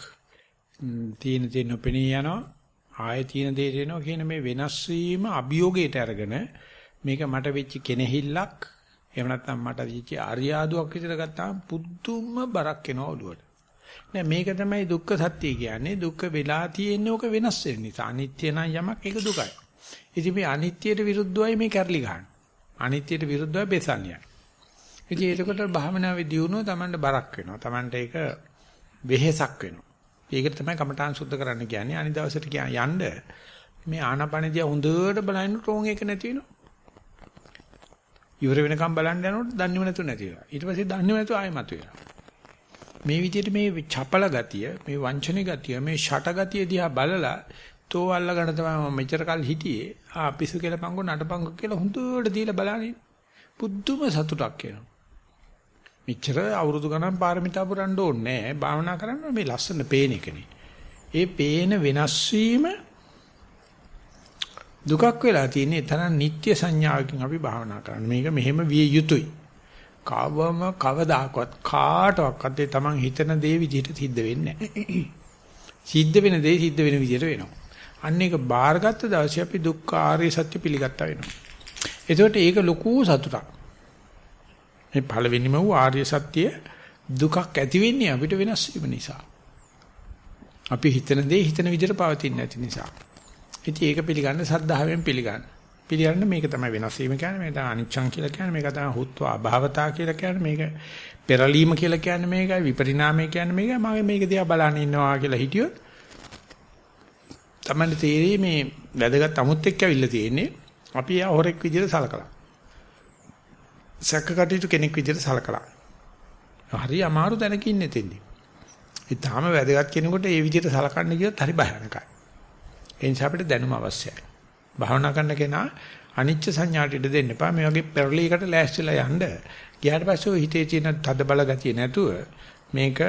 තීන තීන නොපෙනී යනවා ආය තීන දේ දෙනවා කියන මේ වෙනස් වීම අභියෝගයට අරගෙන මේක මට වෙච්ච කෙනෙහිල්ලක් එහෙම නැත්නම් මට වෙච්ච අරියාදුවක් විතර ගත්තාම පුදුම බරක් එනවා ඔළුවට. නෑ මේක තමයි දුක්ඛ සත්‍ය කියන්නේ දුක්ඛ වෙලා තියෙන්නේ ඕක වෙනස් වෙන නිසා අනිත්‍ය නම් යමක් ඒක දුකයි. ඉතින් මේ අනිත්‍යයට විරුද්ධවයි මේ කැරලි ගන්න. අනිත්‍යයට විරුද්ධව බෙසන්නේ. ඉතින් ඒකට භාවනාවේ දියුණුව Tamanට බරක් වෙනවා. Tamanට ඒක වෙහෙසක් වෙනවා. ඒකට තමයි කමඨාන් සුද්ධ කරන්න කියන්නේ. අනිත් දවසට යන්න මේ ආනාපානදිය හොඳට බලන්න ටෝන් එක නැති වෙනවා. ඉවර වෙනකම් බලන්න යනකොට දන්නේම නැතු නැති වෙනවා. ඊට පස්සේ දන්නේම නැතු ආයෙ මතුවෙනවා. මේ විදිහට මේ චපල ගතිය, මේ වංචනික ගතිය, මේ ෂට ගතිය දිහා බලලා තෝ අල්ලගෙන තමයි මම මෙච්චර කල් හිටියේ. ආ පිසු කියලා පංගු නටපංගු කියලා හොඳට දීලා බලන්නේ. පුදුම සතුටක් එනවා. මෙච්චර අවුරුදු ගණන් පාරමිතා පුරන්න ඕනේ නැහැ. භාවනා කරන්න මේ ලස්සන පේන එකනේ. ඒ පේන වෙනස් වීම දුකක් වෙලා තියෙන්නේ තරම් නිත්‍ය සංඥාවකින් අපි භාවනා කරන්නේ. මේක මෙහෙම විය යුතුයි. කවම කවදාකවත් කාටවත් ඒ තමන් හිතන දේ විදිහට සිද්ධ වෙන්නේ නැහැ. සිද්ධ වෙන දේ සිද්ධ වෙන විදිහට වෙනවා. අන්න ඒක බාරගත්ත දවසේ අපි දුක්ඛ ආර්ය සත්‍ය පිළිගත්තා වෙනවා. එතකොට ඒක ලොකු සතුටක්. මේ පළවෙනිම වූ ආර්ය සත්‍ය දුකක් ඇති වෙන්නේ අපිට වෙනස් වීම නිසා. අපි හිතන දේ හිතන විදිහට පවතින්නේ නැති නිසා. ඉතින් ඒක පිළිගන්න සද්ධාවෙන් පිළිගන්න. පිළිගන්න මේක තමයි වෙනස් වීම කියන්නේ මේක තමයි අනිච්ඡං කියලා කියන්නේ මේක තමයි හුත්වා අභවතා කියලා කියන්නේ මේක පෙරලීම කියලා කියන්නේ මේකයි විපරිණාමය කියන්නේ මේකයි. මම මේක දිහා බලන්න ඉන්නවා කියලා හිටියොත් තමයි තේරෙන්නේ මේ වැදගත් අමුත් එක්ක ඇවිල්ලා තියෙන්නේ. අපි යා හොරෙක් විදිහට සලකලා. සැකකටයුතු කෙනෙක් විදිහට සලකලා. හරි අමාරු තැනක ඉන්නේ තෙන්දී ඒ තාම වැදගත් කෙනෙකුට ඒ විදිහට සලකන්න කියොත් හරි භයානකයි. ඒ නිසා අපිට දැනුම අවශ්‍යයි. භාවනා කරන කෙනා අනිච්ච සංඥාට ඉඩ දෙන්න එපා. මේ වගේ පෙරලීකට ලෑස්තිලා යන්න. ගියාට පස්සේ ඔය හිතේ තියෙන තද බල ගතිය නැතුව මේක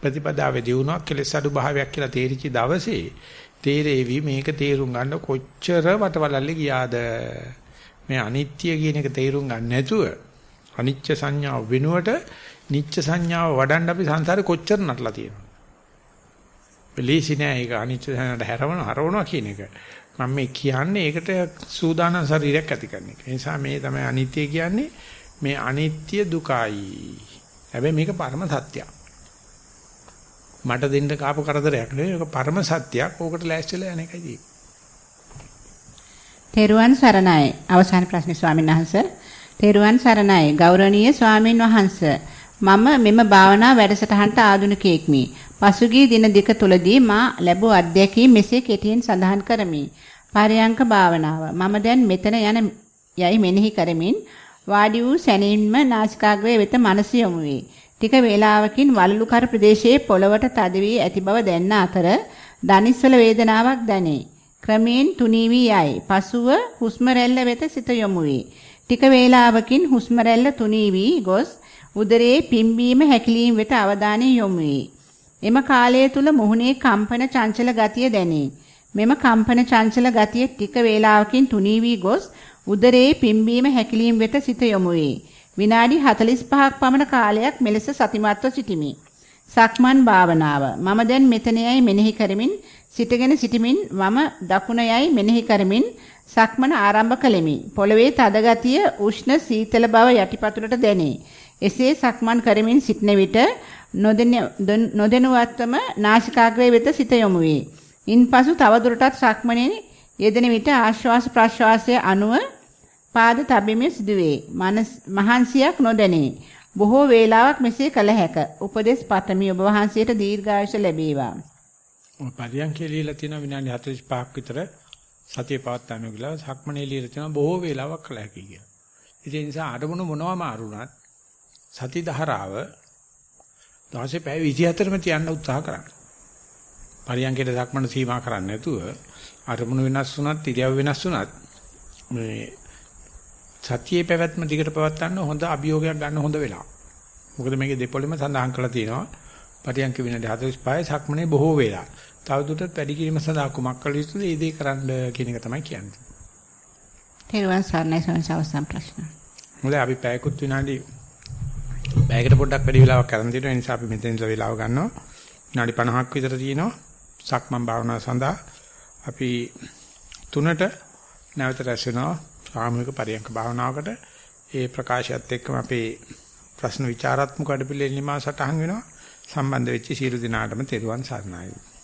ප්‍රතිපදාවේ දියුණුවක් කෙලෙස් අඩු භාවයක් කියලා තේරිච්ච දවසේ තේරෙවි මේක තේරුම් ගන්න කොච්චර වටවලල්ලේ ගියාද මේ අනිත්‍ය කියන එක තේරුම් ගන්න නැතුව අනිච්ච සංඥාව වෙනුවට නිච්ච සංඥාව වඩන්න අපි සංසාරේ කොච්චර නටලා තියෙනවද ලේසි නෑ ඒක අනිත්‍ය දැනට හැරවන හරවනවා කියන එක. මම මේ කියන්නේ ඒකට සූදානම් ශරීරයක් ඇති කරන එක. ඒ නිසා මේ තමයි අනිත්‍ය කියන්නේ මේ අනිත්‍ය දුකයි. හැබැයි මේක පරම සත්‍යයක්. මට දෙන්න කාපු කරදරයක් නෙවෙයි. ඒක පරම සත්‍යයක්. ඕකට ලෑස්තිලා යන එකයි තියෙන්නේ. තෙරුවන් සරණයි. අවසාන ප්‍රශ්නේ ස්වාමීන් වහන්සේ. තෙරුවන් සරණයි. ගෞරවනීය ස්වාමින් වහන්සේ. මම මෙම භාවනා වැඩසටහනට ආධුනිකයෙක්මි. පසුගිය දින දෙක තුලදී මා ලැබූ අත්දැකීම් මෙසේ කෙටියෙන් සඳහන් කරමි. පරයන්ක භාවනාව. මම දැන් මෙතන යන යයි මෙනෙහි කරමින් වාඩි වූ සැනින්ම නාසිකාග්‍රය වෙත මනස යොමු වේ. ටික වේලාවකින් වලලු කර ප්‍රදේශයේ පොළවට තද වී ඇති බව දැනන අතර දනිස්වල වේදනාවක් දැනේ. ක්‍රමයෙන් තුනී වී යයි. පසුව හුස්ම රැල්ල වෙත සිත යොමු වේ. ටික වේලාවකින් හුස්ම රැල්ල තුනී වී ගොස් උදරයේ පිම්බීම හැකිලීම වෙත අවධානය යොමු වේ. එම කාලය තුල මුහුණේ කම්පන චංචල ගතිය දැනේ. මෙම කම්පන චංචල ගතිය ටික වේලාවකින් තුනී වී ගොස් උදරයේ පිම්බීම හැකිලීම වෙත සිත යොමු වේ. විනාඩි 45ක් පමණ කාලයක් මෙලෙස සතිමත්ව සිටිමි. සක්මන් භාවනාව. මම දැන් මෙතන යයි මෙනෙහි කරමින් සිටගෙන සිටිමින් වම දකුණ යයි මෙනෙහි කරමින් සක්මන ආරම්භ කළෙමි. පොළවේ තද ගතිය, උෂ්ණ සීතල බව යටිපතුලට දැනේ. එසේ සක්මන් කරමින් සිටන විට නොදැනුවත්වම නාසිකාග්‍රය වෙත සිත යොමු වේ. ඉන්පසු තවදුරටත් සක්මනේ යෙදෙන විට ආශ්වාස ප්‍රශ්වාසයේ අනුව පාද තබෙමින් සිදුවේ. මහන්සියක් නොදැනේ. බොහෝ වේලාවක් මෙසේ කළ හැක. උපදේශ පතමි ඔබ වහන්සේට දීර්ඝායුෂ ලැබේවා. ඔය පරියන්කේ লীලා තියෙන විනාඩි 45ක් විතර සතිය පවත්වන්න කියලා සක්මනේ লীලා තියෙන බොහෝ වේලාවක් කළ හැකි කියලා. ඒ නිසා අරමුණු මොනවම අරුණත් සති ධාරාව දවසේ පැය 24ම තියන්න උත්සාහ කරන්න. පරියන්කේට සක්මන සීමා කරන්නේ නැතුව අරමුණු වෙනස් වුණත් ඉරියව් වෙනස් වුණත් මේ සතියේ පැවැත්ම දිගට පවත්වන්න හොඳ අභියෝගයක් ගන්න හොඳ වෙලාව. මොකද මේකේ දෙපොළෙම සඳහන් කරලා තියෙනවා පරියන්ක විනාඩි 45 සක්මනේ බොහෝ වේලා. තවදුරටත් වැඩි කිරීම සඳහා කුමක් කළ යුතුද? ඒ දේ කරන්න කියන එක තමයි කියන්නේ. තේරුවන් සර්ණයි සංසවසම් ප්‍රශ්න. හොඳයි අපි පැයකුත් විනාඩි පැයකට පොඩ්ඩක් වැඩි වෙලාවක් කරන් තියෙනවා. ඒ නිසා අපි මෙතන ඉඳලා වෙලාව ගන්නවා. විනාඩි 50ක් විතර තියෙනවා. සක්මන් භාවනාව සඳහා අපි තුනට නැවත රැස් වෙනවා. සාමූහික පරියන්ක භාවනාවකට ඒ ප්‍රකාශයත් එක්කම අපේ ප්‍රශ්න විචාරාත්මක අඩපිළිවෙල නිමා සටහන් වෙනවා සම්බන්ධ වෙච්ච සියලු දෙනාටම තෙරුවන් සරණයි